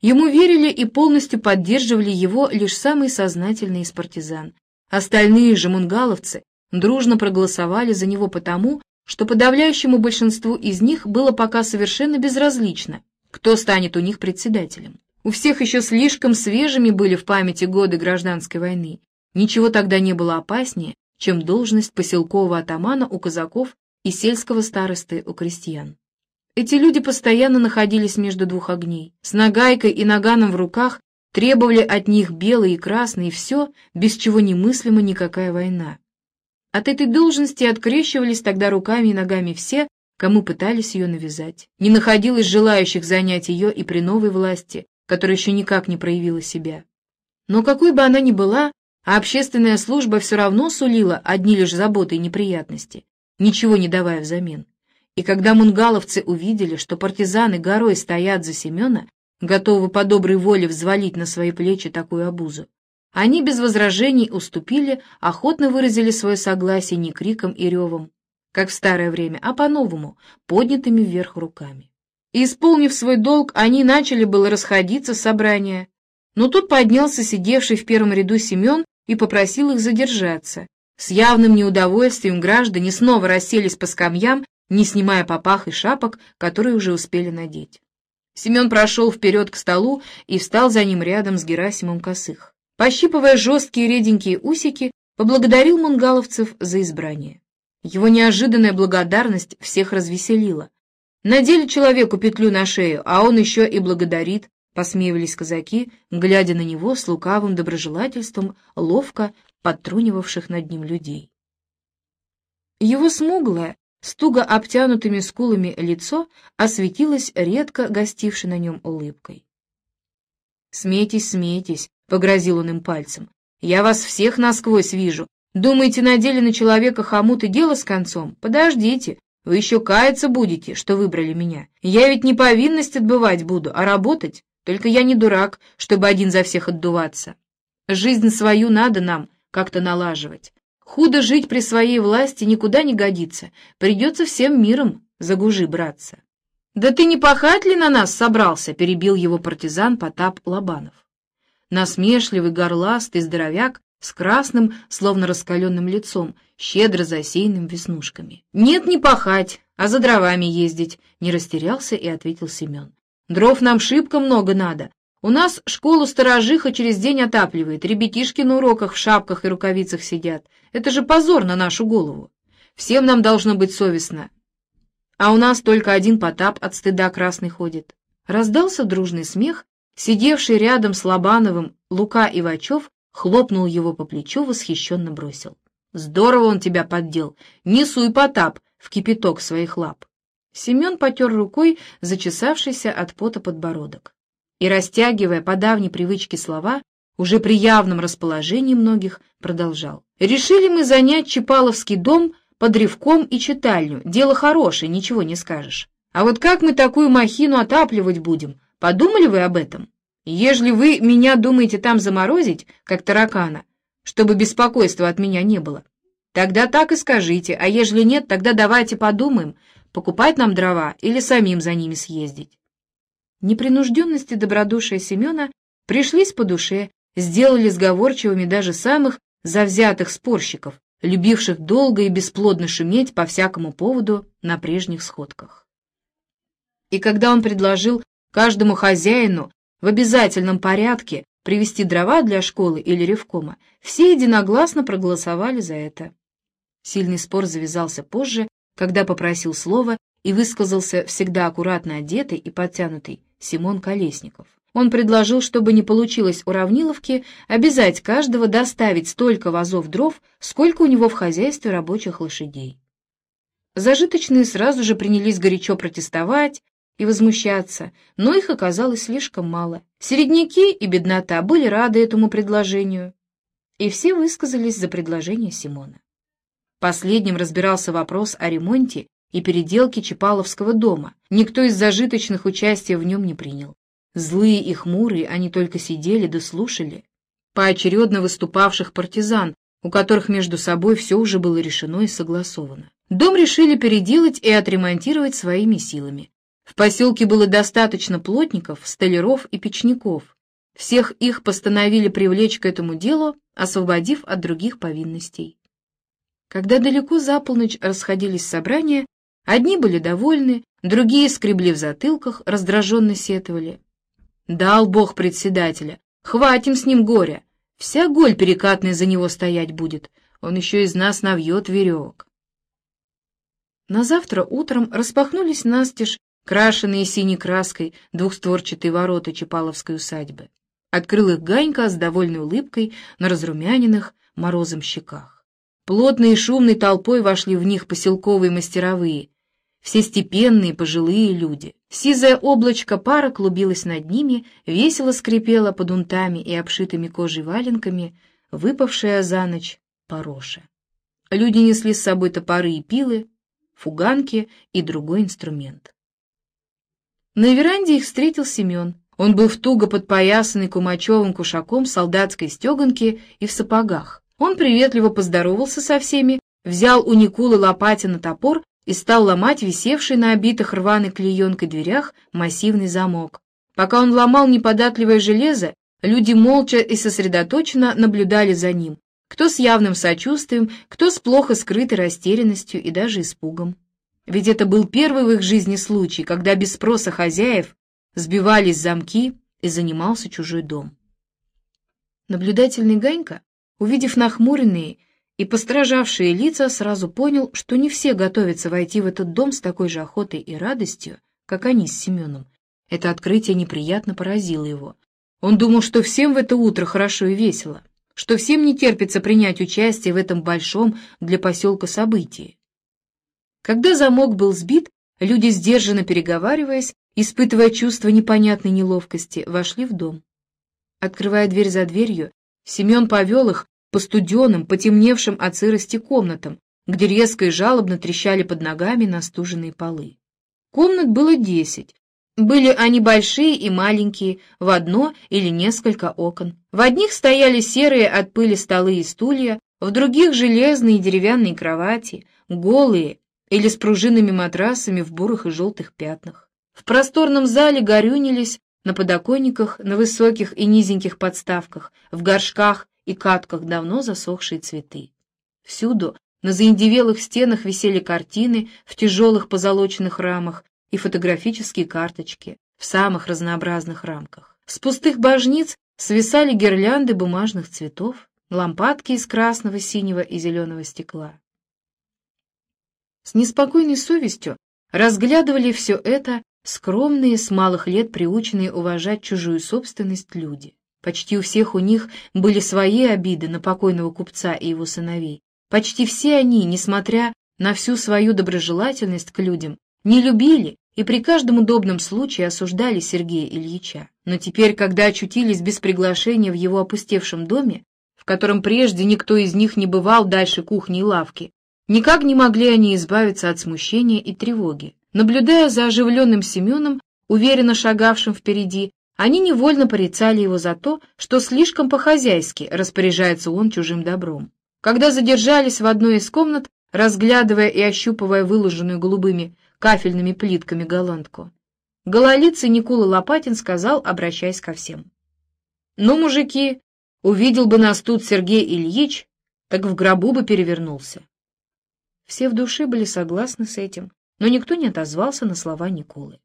Speaker 1: Ему верили и полностью поддерживали его лишь самые сознательные из партизан. Остальные же мунгаловцы дружно проголосовали за него потому, что подавляющему большинству из них было пока совершенно безразлично, кто станет у них председателем. У всех еще слишком свежими были в памяти годы гражданской войны. Ничего тогда не было опаснее, чем должность поселкового атамана у казаков и сельского старосты у крестьян. Эти люди постоянно находились между двух огней. С нагайкой и наганом в руках требовали от них белые и красные все, без чего немыслима никакая война. От этой должности открещивались тогда руками и ногами все, кому пытались ее навязать. Не находилось желающих занять ее и при новой власти, которая еще никак не проявила себя. Но какой бы она ни была, а общественная служба все равно сулила одни лишь заботы и неприятности, ничего не давая взамен. И когда мунгаловцы увидели, что партизаны горой стоят за Семена, готовы по доброй воле взвалить на свои плечи такую обузу, они без возражений уступили, охотно выразили свое согласие не криком и ревом, как в старое время, а по-новому, поднятыми вверх руками. И, исполнив свой долг, они начали было расходиться с собрания, но тут поднялся сидевший в первом ряду Семен и попросил их задержаться. С явным неудовольствием граждане снова расселись по скамьям, не снимая попах и шапок, которые уже успели надеть. Семен прошел вперед к столу и встал за ним рядом с Герасимом Косых. Пощипывая жесткие реденькие усики, поблагодарил мунгаловцев за избрание. Его неожиданная благодарность всех развеселила. Надели человеку петлю на шею, а он еще и благодарит, посмеивались казаки, глядя на него с лукавым доброжелательством, ловко подтрунивавших над ним людей. Его смуглое, с обтянутыми скулами лицо осветилось редко гостившей на нем улыбкой. «Смейтесь, смейтесь», — погрозил он им пальцем. «Я вас всех насквозь вижу. Думаете, надели на человека хомут и дело с концом? Подождите, вы еще каяться будете, что выбрали меня. Я ведь не повинность отбывать буду, а работать. Только я не дурак, чтобы один за всех отдуваться. Жизнь свою надо нам как-то налаживать. Худо жить при своей власти никуда не годится. Придется всем миром за гужи браться. «Да ты не пахать ли на нас собрался?» — перебил его партизан Потап Лобанов. Насмешливый, горластый здоровяк с красным, словно раскаленным лицом, щедро засеянным веснушками. «Нет, не пахать, а за дровами ездить», — не растерялся и ответил Семен. Дров нам шибко много надо. У нас школу сторожиха через день отапливает, ребятишки на уроках в шапках и рукавицах сидят. Это же позор на нашу голову. Всем нам должно быть совестно. А у нас только один Потап от стыда красный ходит. Раздался дружный смех, сидевший рядом с Лобановым Лука Ивачев хлопнул его по плечу, восхищенно бросил. Здорово он тебя поддел. Не суй Потап в кипяток своих лап. Семен потер рукой зачесавшийся от пота подбородок и, растягивая по давней привычке слова, уже при явном расположении многих, продолжал. «Решили мы занять Чапаловский дом под ревком и читальню. Дело хорошее, ничего не скажешь. А вот как мы такую махину отапливать будем? Подумали вы об этом? Ежели вы меня думаете там заморозить, как таракана, чтобы беспокойства от меня не было, тогда так и скажите, а ежели нет, тогда давайте подумаем, покупать нам дрова или самим за ними съездить. Непринужденность и добродушие Семена пришлись по душе, сделали сговорчивыми даже самых завзятых спорщиков, любивших долго и бесплодно шуметь по всякому поводу на прежних сходках. И когда он предложил каждому хозяину в обязательном порядке привезти дрова для школы или ревкома, все единогласно проголосовали за это. Сильный спор завязался позже, когда попросил слова и высказался всегда аккуратно одетый и подтянутый Симон Колесников. Он предложил, чтобы не получилось уравниловки, обязать каждого доставить столько вазов дров, сколько у него в хозяйстве рабочих лошадей. Зажиточные сразу же принялись горячо протестовать и возмущаться, но их оказалось слишком мало. Середняки и беднота были рады этому предложению, и все высказались за предложение Симона. Последним разбирался вопрос о ремонте и переделке Чапаловского дома. Никто из зажиточных участия в нем не принял. Злые и хмурые они только сидели да слушали. Поочередно выступавших партизан, у которых между собой все уже было решено и согласовано. Дом решили переделать и отремонтировать своими силами. В поселке было достаточно плотников, столяров и печников. Всех их постановили привлечь к этому делу, освободив от других повинностей. Когда далеко за полночь расходились собрания, одни были довольны, другие скребли в затылках, раздраженно сетовали. Дал Бог председателя, хватим с ним горя, вся голь перекатная за него стоять будет, он еще из нас навьет веревок. На завтра утром распахнулись настежь крашеные синей краской двухстворчатые ворота Чапаловской усадьбы. Открыл их Ганька с довольной улыбкой на разрумяненных морозом щеках. Плотной и шумной толпой вошли в них поселковые мастеровые, все степенные пожилые люди. Сизое облачко пара клубилось над ними, весело скрипело под унтами и обшитыми кожей валенками, выпавшая за ночь пороша. Люди несли с собой топоры и пилы, фуганки и другой инструмент. На веранде их встретил Семен. Он был в туго подпоясанный кумачевым кушаком солдатской стеганки и в сапогах. Он приветливо поздоровался со всеми, взял у Никулы Лопатина топор и стал ломать висевший на обитых рваной клеенкой дверях массивный замок. Пока он ломал неподатливое железо, люди молча и сосредоточенно наблюдали за ним, кто с явным сочувствием, кто с плохо скрытой растерянностью и даже испугом. Ведь это был первый в их жизни случай, когда без спроса хозяев сбивались замки и занимался чужой дом. Наблюдательный Ганька, увидев нахмуренные и постражавшие лица, сразу понял, что не все готовятся войти в этот дом с такой же охотой и радостью, как они с Семеном. Это открытие неприятно поразило его. Он думал, что всем в это утро хорошо и весело что всем не терпится принять участие в этом большом для поселка событии. Когда замок был сбит, люди, сдержанно переговариваясь, испытывая чувство непонятной неловкости, вошли в дом. Открывая дверь за дверью, Семен повел их по студеным, потемневшим от сырости комнатам, где резко и жалобно трещали под ногами настуженные полы. Комнат было десять, были они большие и маленькие, в одно или несколько окон. В одних стояли серые от пыли столы и стулья, в других железные и деревянные кровати, голые или с пружинными матрасами в бурых и желтых пятнах. В просторном зале горюнились на подоконниках, на высоких и низеньких подставках, в горшках и катках давно засохшие цветы. Всюду на заиндевелых стенах висели картины в тяжелых позолоченных рамах, и фотографические карточки в самых разнообразных рамках. С пустых божниц свисали гирлянды бумажных цветов, лампадки из красного, синего и зеленого стекла. С неспокойной совестью разглядывали все это скромные, с малых лет приученные уважать чужую собственность люди. Почти у всех у них были свои обиды на покойного купца и его сыновей. Почти все они, несмотря на всю свою доброжелательность к людям, не любили и при каждом удобном случае осуждали Сергея Ильича. Но теперь, когда очутились без приглашения в его опустевшем доме, в котором прежде никто из них не бывал дальше кухни и лавки, никак не могли они избавиться от смущения и тревоги. Наблюдая за оживленным Семеном, уверенно шагавшим впереди, они невольно порицали его за то, что слишком по-хозяйски распоряжается он чужим добром. Когда задержались в одной из комнат, разглядывая и ощупывая выложенную голубыми кафельными плитками голландку. Гололицый Никула Лопатин сказал, обращаясь ко всем. «Ну, мужики, увидел бы нас тут Сергей Ильич, так в гробу бы перевернулся». Все в душе были согласны с этим, но никто не отозвался на слова Никулы.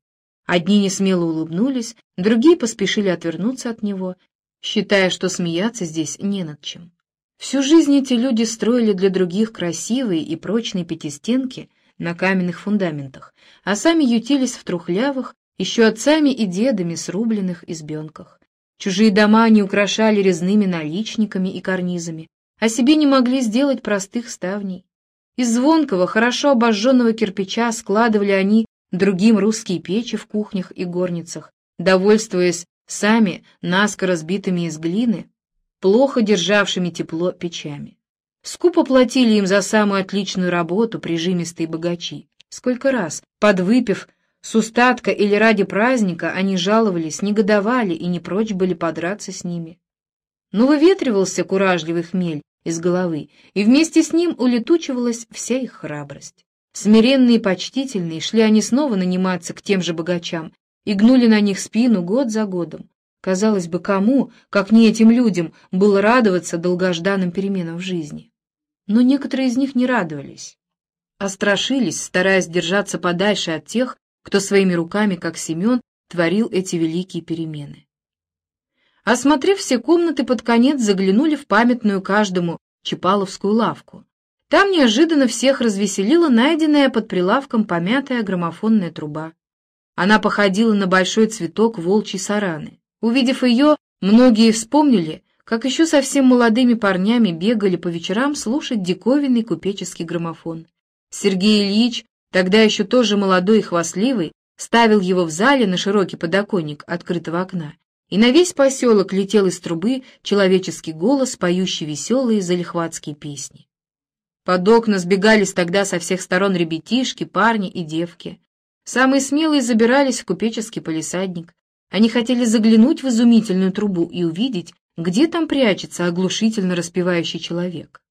Speaker 1: Одни несмело улыбнулись, другие поспешили отвернуться от него, считая, что смеяться здесь не над чем. Всю жизнь эти люди строили для других красивые и прочные пятистенки на каменных фундаментах, а сами ютились в трухлявых, еще отцами и дедами срубленных избенках. Чужие дома они украшали резными наличниками и карнизами, а себе не могли сделать простых ставней. Из звонкого, хорошо обожженного кирпича складывали они другим русские печи в кухнях и горницах, довольствуясь сами наскоро сбитыми из глины, плохо державшими тепло печами. Скупо платили им за самую отличную работу прижимистые богачи. Сколько раз, подвыпив с устатка или ради праздника, они жаловались, негодовали и не прочь были подраться с ними. Но выветривался куражливый хмель из головы, и вместе с ним улетучивалась вся их храбрость. Смиренные и почтительные шли они снова наниматься к тем же богачам и гнули на них спину год за годом. Казалось бы, кому, как не этим людям, было радоваться долгожданным переменам в жизни. Но некоторые из них не радовались, а страшились, стараясь держаться подальше от тех, кто своими руками, как Семен, творил эти великие перемены. Осмотрев все комнаты, под конец заглянули в памятную каждому Чапаловскую лавку. Там неожиданно всех развеселила найденная под прилавком помятая граммофонная труба. Она походила на большой цветок волчьей сараны. Увидев ее, многие вспомнили, как еще совсем молодыми парнями бегали по вечерам слушать диковинный купеческий граммофон. Сергей Ильич, тогда еще тоже молодой и хвастливый, ставил его в зале на широкий подоконник открытого окна и на весь поселок летел из трубы человеческий голос, поющий веселые залихватские песни. Под окна сбегались тогда со всех сторон ребятишки, парни и девки. Самые смелые забирались в купеческий полисадник. Они хотели заглянуть в изумительную трубу и увидеть, где там прячется оглушительно распевающий человек.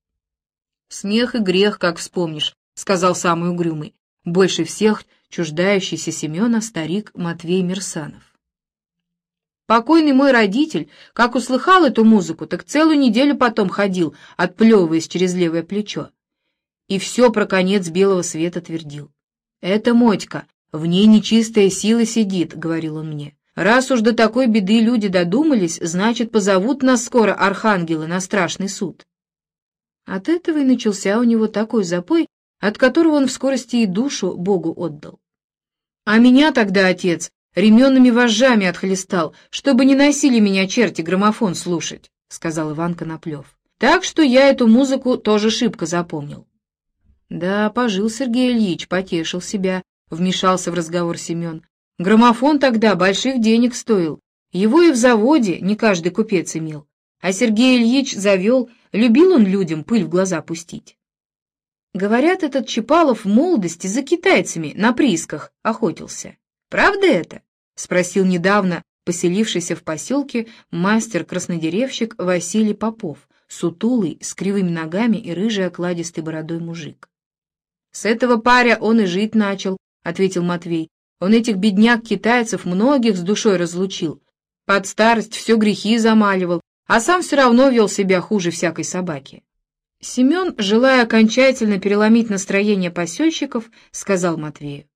Speaker 1: «Смех и грех, как вспомнишь», — сказал самый угрюмый, больше всех чуждающийся Семена старик Матвей Мерсанов. Покойный мой родитель, как услыхал эту музыку, так целую неделю потом ходил, отплевываясь через левое плечо. И все про конец белого света твердил. «Это Мотька, в ней нечистая сила сидит», — говорил он мне. «Раз уж до такой беды люди додумались, значит, позовут нас скоро архангелы на страшный суд». От этого и начался у него такой запой, от которого он в скорости и душу Богу отдал. А меня тогда отец ременными вожжами отхлестал, чтобы не носили меня черти граммофон слушать, — сказал Иван Коноплев. Так что я эту музыку тоже шибко запомнил. Да, пожил Сергей Ильич, потешил себя, — вмешался в разговор Семен. Граммофон тогда больших денег стоил. Его и в заводе не каждый купец имел. А Сергей Ильич завел, любил он людям пыль в глаза пустить. Говорят, этот Чапалов в молодости за китайцами на приисках охотился. Правда это? — спросил недавно поселившийся в поселке мастер-краснодеревщик Василий Попов, сутулый, с кривыми ногами и рыжей окладистой бородой мужик. «С этого паря он и жить начал», — ответил Матвей. «Он этих бедняк-китайцев многих с душой разлучил. Под старость все грехи замаливал, а сам все равно вел себя хуже всякой собаки. Семен, желая окончательно переломить настроение посельщиков, сказал Матвею.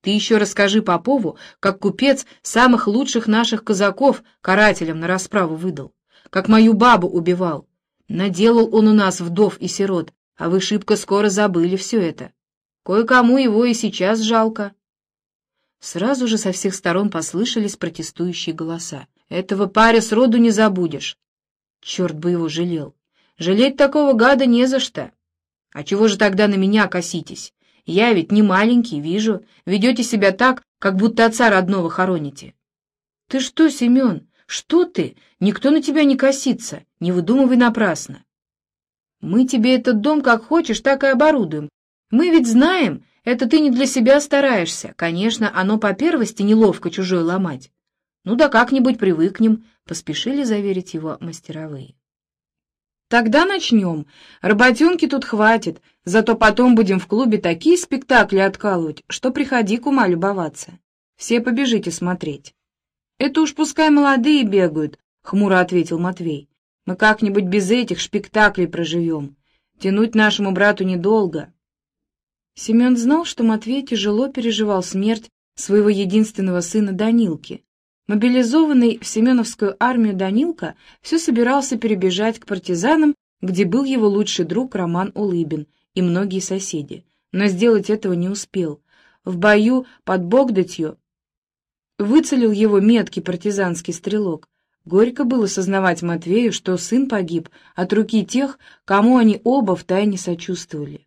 Speaker 1: «Ты еще расскажи Попову, как купец самых лучших наших казаков карателям на расправу выдал, как мою бабу убивал. Наделал он у нас вдов и сирот, а вы шибко скоро забыли все это. Кое-кому его и сейчас жалко». Сразу же со всех сторон послышались протестующие голоса. «Этого паря сроду не забудешь!» Черт бы его жалел! Жалеть такого гада не за что. А чего же тогда на меня коситесь? Я ведь не маленький, вижу. Ведете себя так, как будто отца родного хороните. Ты что, Семен, что ты? Никто на тебя не косится. Не выдумывай напрасно. Мы тебе этот дом как хочешь, так и оборудуем. Мы ведь знаем, это ты не для себя стараешься. Конечно, оно по первости неловко чужое ломать. Ну да как-нибудь привыкнем, — поспешили заверить его мастеровые. Тогда начнем. Работенки тут хватит, зато потом будем в клубе такие спектакли откалывать, что приходи к ума любоваться. Все побежите смотреть. Это уж пускай молодые бегают, — хмуро ответил Матвей. Мы как-нибудь без этих спектаклей проживем. Тянуть нашему брату недолго. Семен знал, что Матвей тяжело переживал смерть своего единственного сына Данилки, Мобилизованный в Семеновскую армию Данилка все собирался перебежать к партизанам, где был его лучший друг Роман Улыбин и многие соседи, но сделать этого не успел. В бою под Богдатью выцелил его меткий партизанский стрелок. Горько было сознавать Матвею, что сын погиб от руки тех, кому они оба втайне сочувствовали.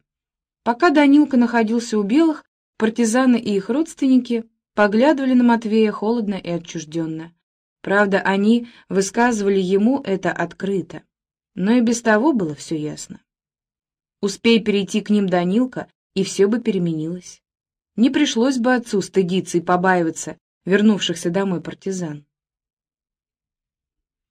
Speaker 1: Пока Данилка находился у белых, партизаны и их родственники поглядывали на Матвея холодно и отчужденно. Правда, они высказывали ему это открыто, но и без того было все ясно. Успей перейти к ним Данилка, и все бы переменилось. Не пришлось бы отцу стыдиться и побаиваться вернувшихся домой партизан.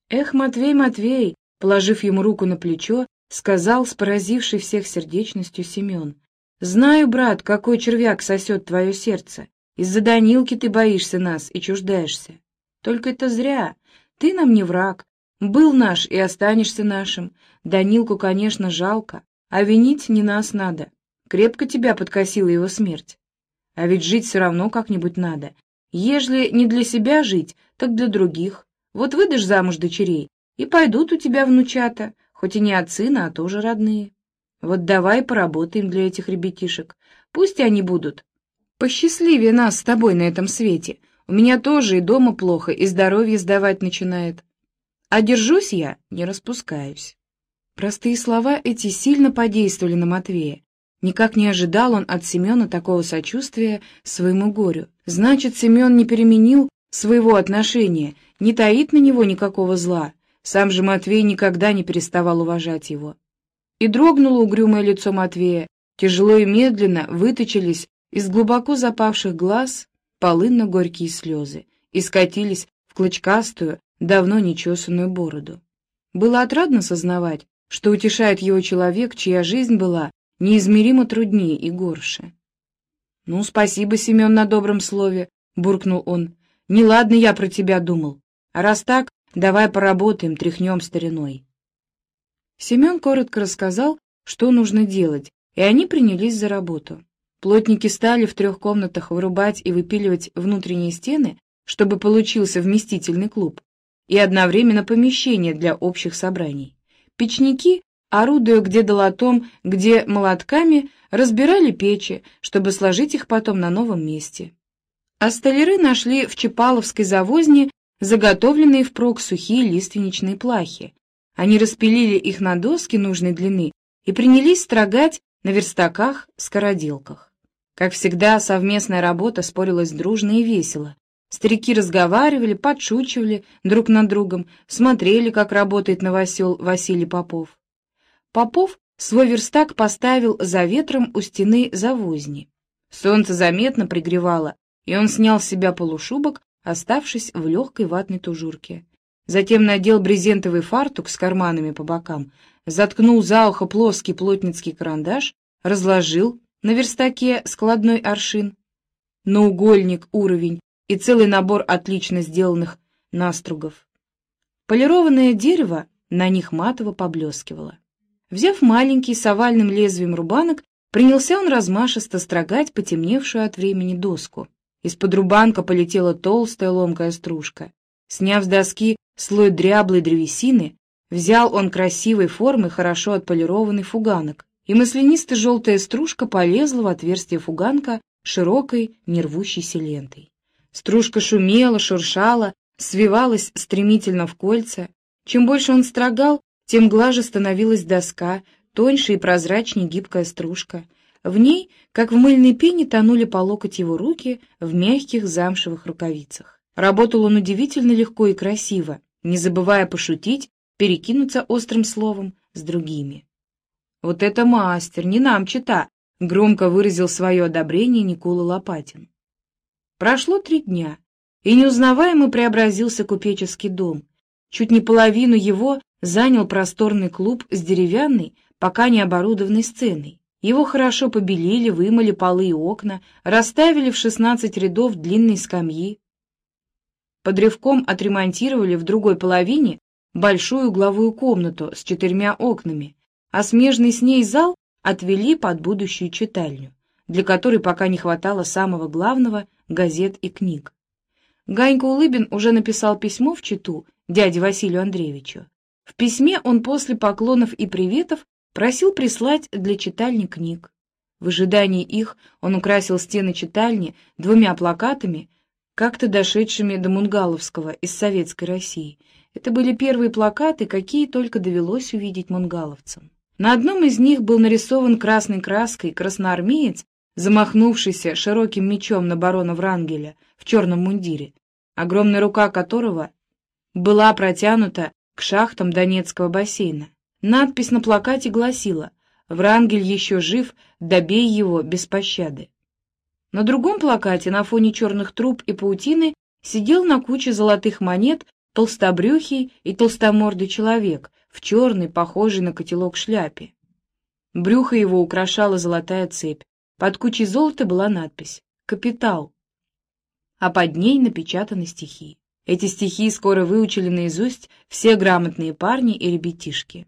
Speaker 1: «Эх, Матвей, Матвей!» — положив ему руку на плечо, сказал с поразившей всех сердечностью Семен. «Знаю, брат, какой червяк сосет твое сердце. Из-за Данилки ты боишься нас и чуждаешься. Только это зря. Ты нам не враг. Был наш и останешься нашим. Данилку, конечно, жалко, а винить не нас надо. Крепко тебя подкосила его смерть. А ведь жить все равно как-нибудь надо. Ежели не для себя жить, так для других. Вот выдашь замуж дочерей, и пойдут у тебя внучата, хоть и не от сына, а тоже родные. Вот давай поработаем для этих ребятишек. Пусть они будут Посчастливее нас с тобой на этом свете. У меня тоже и дома плохо, и здоровье сдавать начинает. А держусь я, не распускаюсь. Простые слова эти сильно подействовали на Матвея. Никак не ожидал он от Семена такого сочувствия своему горю. Значит, Семен не переменил своего отношения, не таит на него никакого зла, сам же Матвей никогда не переставал уважать его. И дрогнуло угрюмое лицо Матвея, тяжело и медленно выточились из глубоко запавших глаз полынно-горькие слезы и скатились в клочкастую, давно нечесанную бороду. Было отрадно сознавать, что утешает его человек, чья жизнь была неизмеримо труднее и горше. «Ну, спасибо, Семен, на добром слове», — буркнул он. «Неладно я про тебя думал. А раз так, давай поработаем, тряхнем стариной». Семен коротко рассказал, что нужно делать, и они принялись за работу. Плотники стали в трех комнатах вырубать и выпиливать внутренние стены, чтобы получился вместительный клуб, и одновременно помещение для общих собраний. Печники, орудуя где долотом, где молотками, разбирали печи, чтобы сложить их потом на новом месте. А столяры нашли в Чепаловской завозне заготовленные впрок сухие лиственничные плахи. Они распилили их на доски нужной длины и принялись строгать на верстаках-скороделках. Как всегда, совместная работа спорилась дружно и весело. Старики разговаривали, подшучивали друг над другом, смотрели, как работает новосел Василий Попов. Попов свой верстак поставил за ветром у стены завозни. Солнце заметно пригревало, и он снял с себя полушубок, оставшись в легкой ватной тужурке. Затем надел брезентовый фартук с карманами по бокам, заткнул за ухо плоский плотницкий карандаш, разложил на верстаке складной аршин, наугольник, уровень и целый набор отлично сделанных настругов. Полированное дерево на них матово поблескивало. Взяв маленький с овальным лезвием рубанок, принялся он размашисто строгать потемневшую от времени доску. Из-под рубанка полетела толстая ломкая стружка. Сняв с доски слой дряблой древесины, взял он красивой формы хорошо отполированный фуганок, и маслянисто-желтая стружка полезла в отверстие фуганка широкой, нервущейся лентой. Стружка шумела, шуршала, свивалась стремительно в кольца. Чем больше он строгал, тем глаже становилась доска, тоньше и прозрачнее гибкая стружка. В ней, как в мыльной пене, тонули по локоть его руки в мягких замшевых рукавицах. Работал он удивительно легко и красиво, не забывая пошутить, перекинуться острым словом с другими. «Вот это мастер, не нам чита!» — громко выразил свое одобрение Никола Лопатин. Прошло три дня, и неузнаваемо преобразился купеческий дом. Чуть не половину его занял просторный клуб с деревянной, пока не оборудованной сценой. Его хорошо побелили, вымыли полы и окна, расставили в шестнадцать рядов длинные скамьи. Под ревком отремонтировали в другой половине большую угловую комнату с четырьмя окнами, а смежный с ней зал отвели под будущую читальню, для которой пока не хватало самого главного — газет и книг. Ганька Улыбин уже написал письмо в Читу дяде Василию Андреевичу. В письме он после поклонов и приветов просил прислать для читальни книг. В ожидании их он украсил стены читальни двумя плакатами, как-то дошедшими до Мунгаловского из Советской России. Это были первые плакаты, какие только довелось увидеть мунгаловцам. На одном из них был нарисован красной краской красноармеец замахнувшийся широким мечом на барона Врангеля в черном мундире, огромная рука которого была протянута к шахтам Донецкого бассейна. Надпись на плакате гласила «Врангель еще жив, добей его без пощады». На другом плакате на фоне черных труб и паутины сидел на куче золотых монет толстобрюхий и толстомордый человек в черной, похожей на котелок шляпе. Брюхо его украшала золотая цепь, под кучей золота была надпись «Капитал», а под ней напечатаны стихи. Эти стихи скоро выучили наизусть все грамотные парни и ребятишки.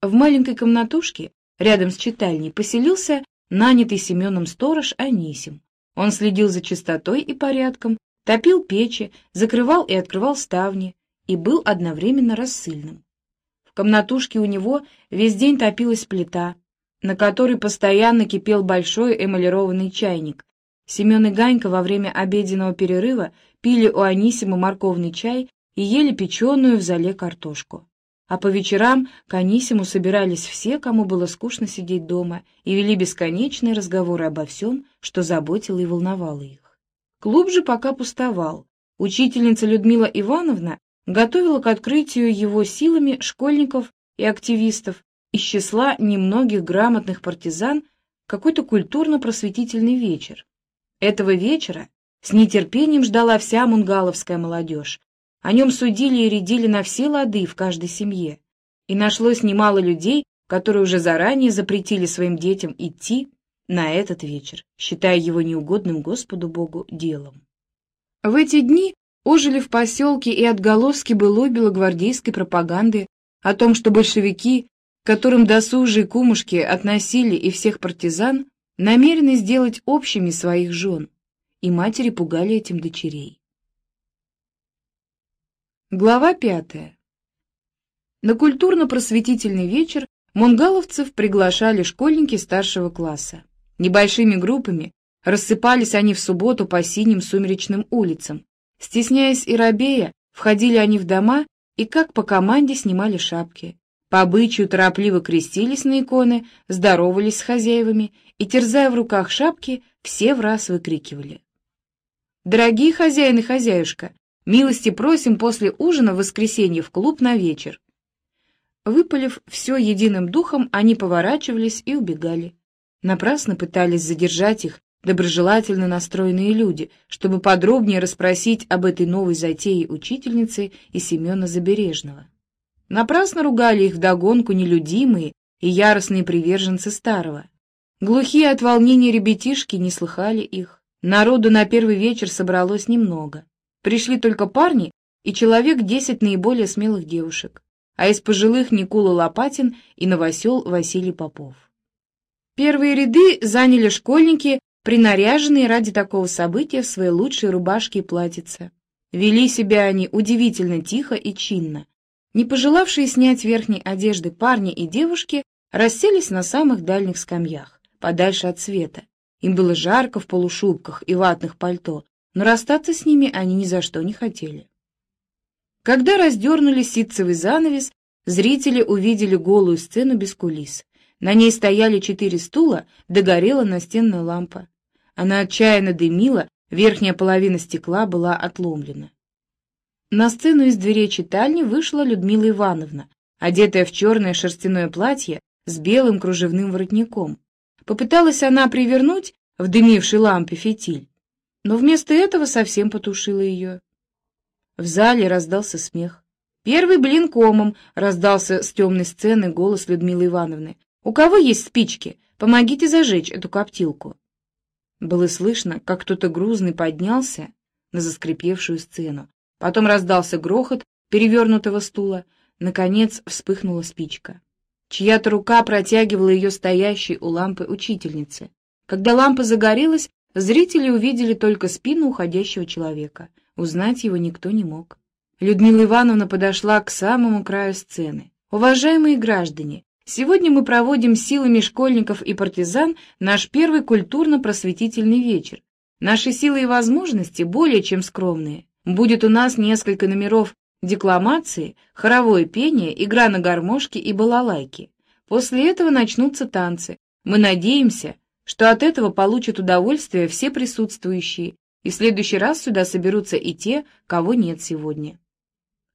Speaker 1: В маленькой комнатушке рядом с читальней поселился нанятый Семеном сторож Анисим. Он следил за чистотой и порядком, топил печи, закрывал и открывал ставни и был одновременно рассыльным. Комнатушке у него весь день топилась плита, на которой постоянно кипел большой эмалированный чайник. Семен и Ганька во время обеденного перерыва пили у Анисима морковный чай и ели печеную в зале картошку. А по вечерам к Анисиму собирались все, кому было скучно сидеть дома, и вели бесконечные разговоры обо всем, что заботило и волновало их. Клуб же пока пустовал. Учительница Людмила Ивановна готовила к открытию его силами школьников и активистов из числа немногих грамотных партизан какой-то культурно-просветительный вечер. Этого вечера с нетерпением ждала вся мунгаловская молодежь. О нем судили и рядили на все лады в каждой семье. И нашлось немало людей, которые уже заранее запретили своим детям идти на этот вечер, считая его неугодным Господу Богу делом. В эти дни ожили в поселке и отголоски былой белогвардейской пропаганды о том, что большевики, которым досужие кумушки относили и всех партизан, намерены сделать общими своих жен, и матери пугали этим дочерей. Глава пятая. На культурно-просветительный вечер мунгаловцев приглашали школьники старшего класса. Небольшими группами рассыпались они в субботу по синим сумеречным улицам. Стесняясь и робея, входили они в дома и как по команде снимали шапки. По обычаю торопливо крестились на иконы, здоровались с хозяевами и, терзая в руках шапки, все в раз выкрикивали. «Дорогие хозяин и хозяюшка, милости просим после ужина в воскресенье в клуб на вечер». Выпалив все единым духом, они поворачивались и убегали. Напрасно пытались задержать их доброжелательно настроенные люди, чтобы подробнее расспросить об этой новой затее учительницы и Семена Забережного. Напрасно ругали их вдогонку нелюдимые и яростные приверженцы старого. Глухие от волнения ребятишки не слыхали их. Народу на первый вечер собралось немного. Пришли только парни и человек десять наиболее смелых девушек, а из пожилых Никула Лопатин и новосел Василий Попов. Первые ряды заняли школьники, принаряженные ради такого события в свои лучшие рубашки и платьица. Вели себя они удивительно тихо и чинно, не пожелавшие снять верхней одежды парни и девушки расселись на самых дальних скамьях, подальше от света. Им было жарко в полушубках и ватных пальто, но расстаться с ними они ни за что не хотели. Когда раздернули ситцевый занавес, зрители увидели голую сцену без кулис. На ней стояли четыре стула, догорела настенная лампа. Она отчаянно дымила, верхняя половина стекла была отломлена. На сцену из дверей читальни вышла Людмила Ивановна, одетая в черное шерстяное платье с белым кружевным воротником. Попыталась она привернуть в дымившей лампе фитиль, но вместо этого совсем потушила ее. В зале раздался смех. Первый блин комом раздался с темной сцены голос Людмилы Ивановны. «У кого есть спички? Помогите зажечь эту коптилку». Было слышно, как кто-то грузный поднялся на заскрипевшую сцену, Потом раздался грохот перевернутого стула. Наконец вспыхнула спичка. Чья-то рука протягивала ее стоящей у лампы учительницы. Когда лампа загорелась, зрители увидели только спину уходящего человека. Узнать его никто не мог. Людмила Ивановна подошла к самому краю сцены. «Уважаемые граждане, сегодня мы проводим силами школьников и партизан наш первый культурно-просветительный вечер. Наши силы и возможности более чем скромные. Будет у нас несколько номеров декламации, хоровое пение, игра на гармошке и балалайке. После этого начнутся танцы. Мы надеемся, что от этого получат удовольствие все присутствующие, и в следующий раз сюда соберутся и те, кого нет сегодня.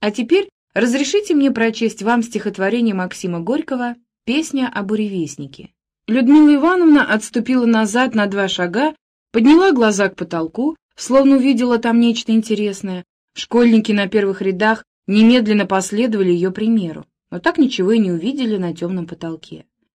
Speaker 1: А теперь разрешите мне прочесть вам стихотворение Максима Горького «Песня о буревестнике». Людмила Ивановна отступила назад на два шага, подняла глаза к потолку словно увидела там нечто интересное. Школьники на первых рядах немедленно последовали ее примеру, но так ничего и не увидели на темном потолке.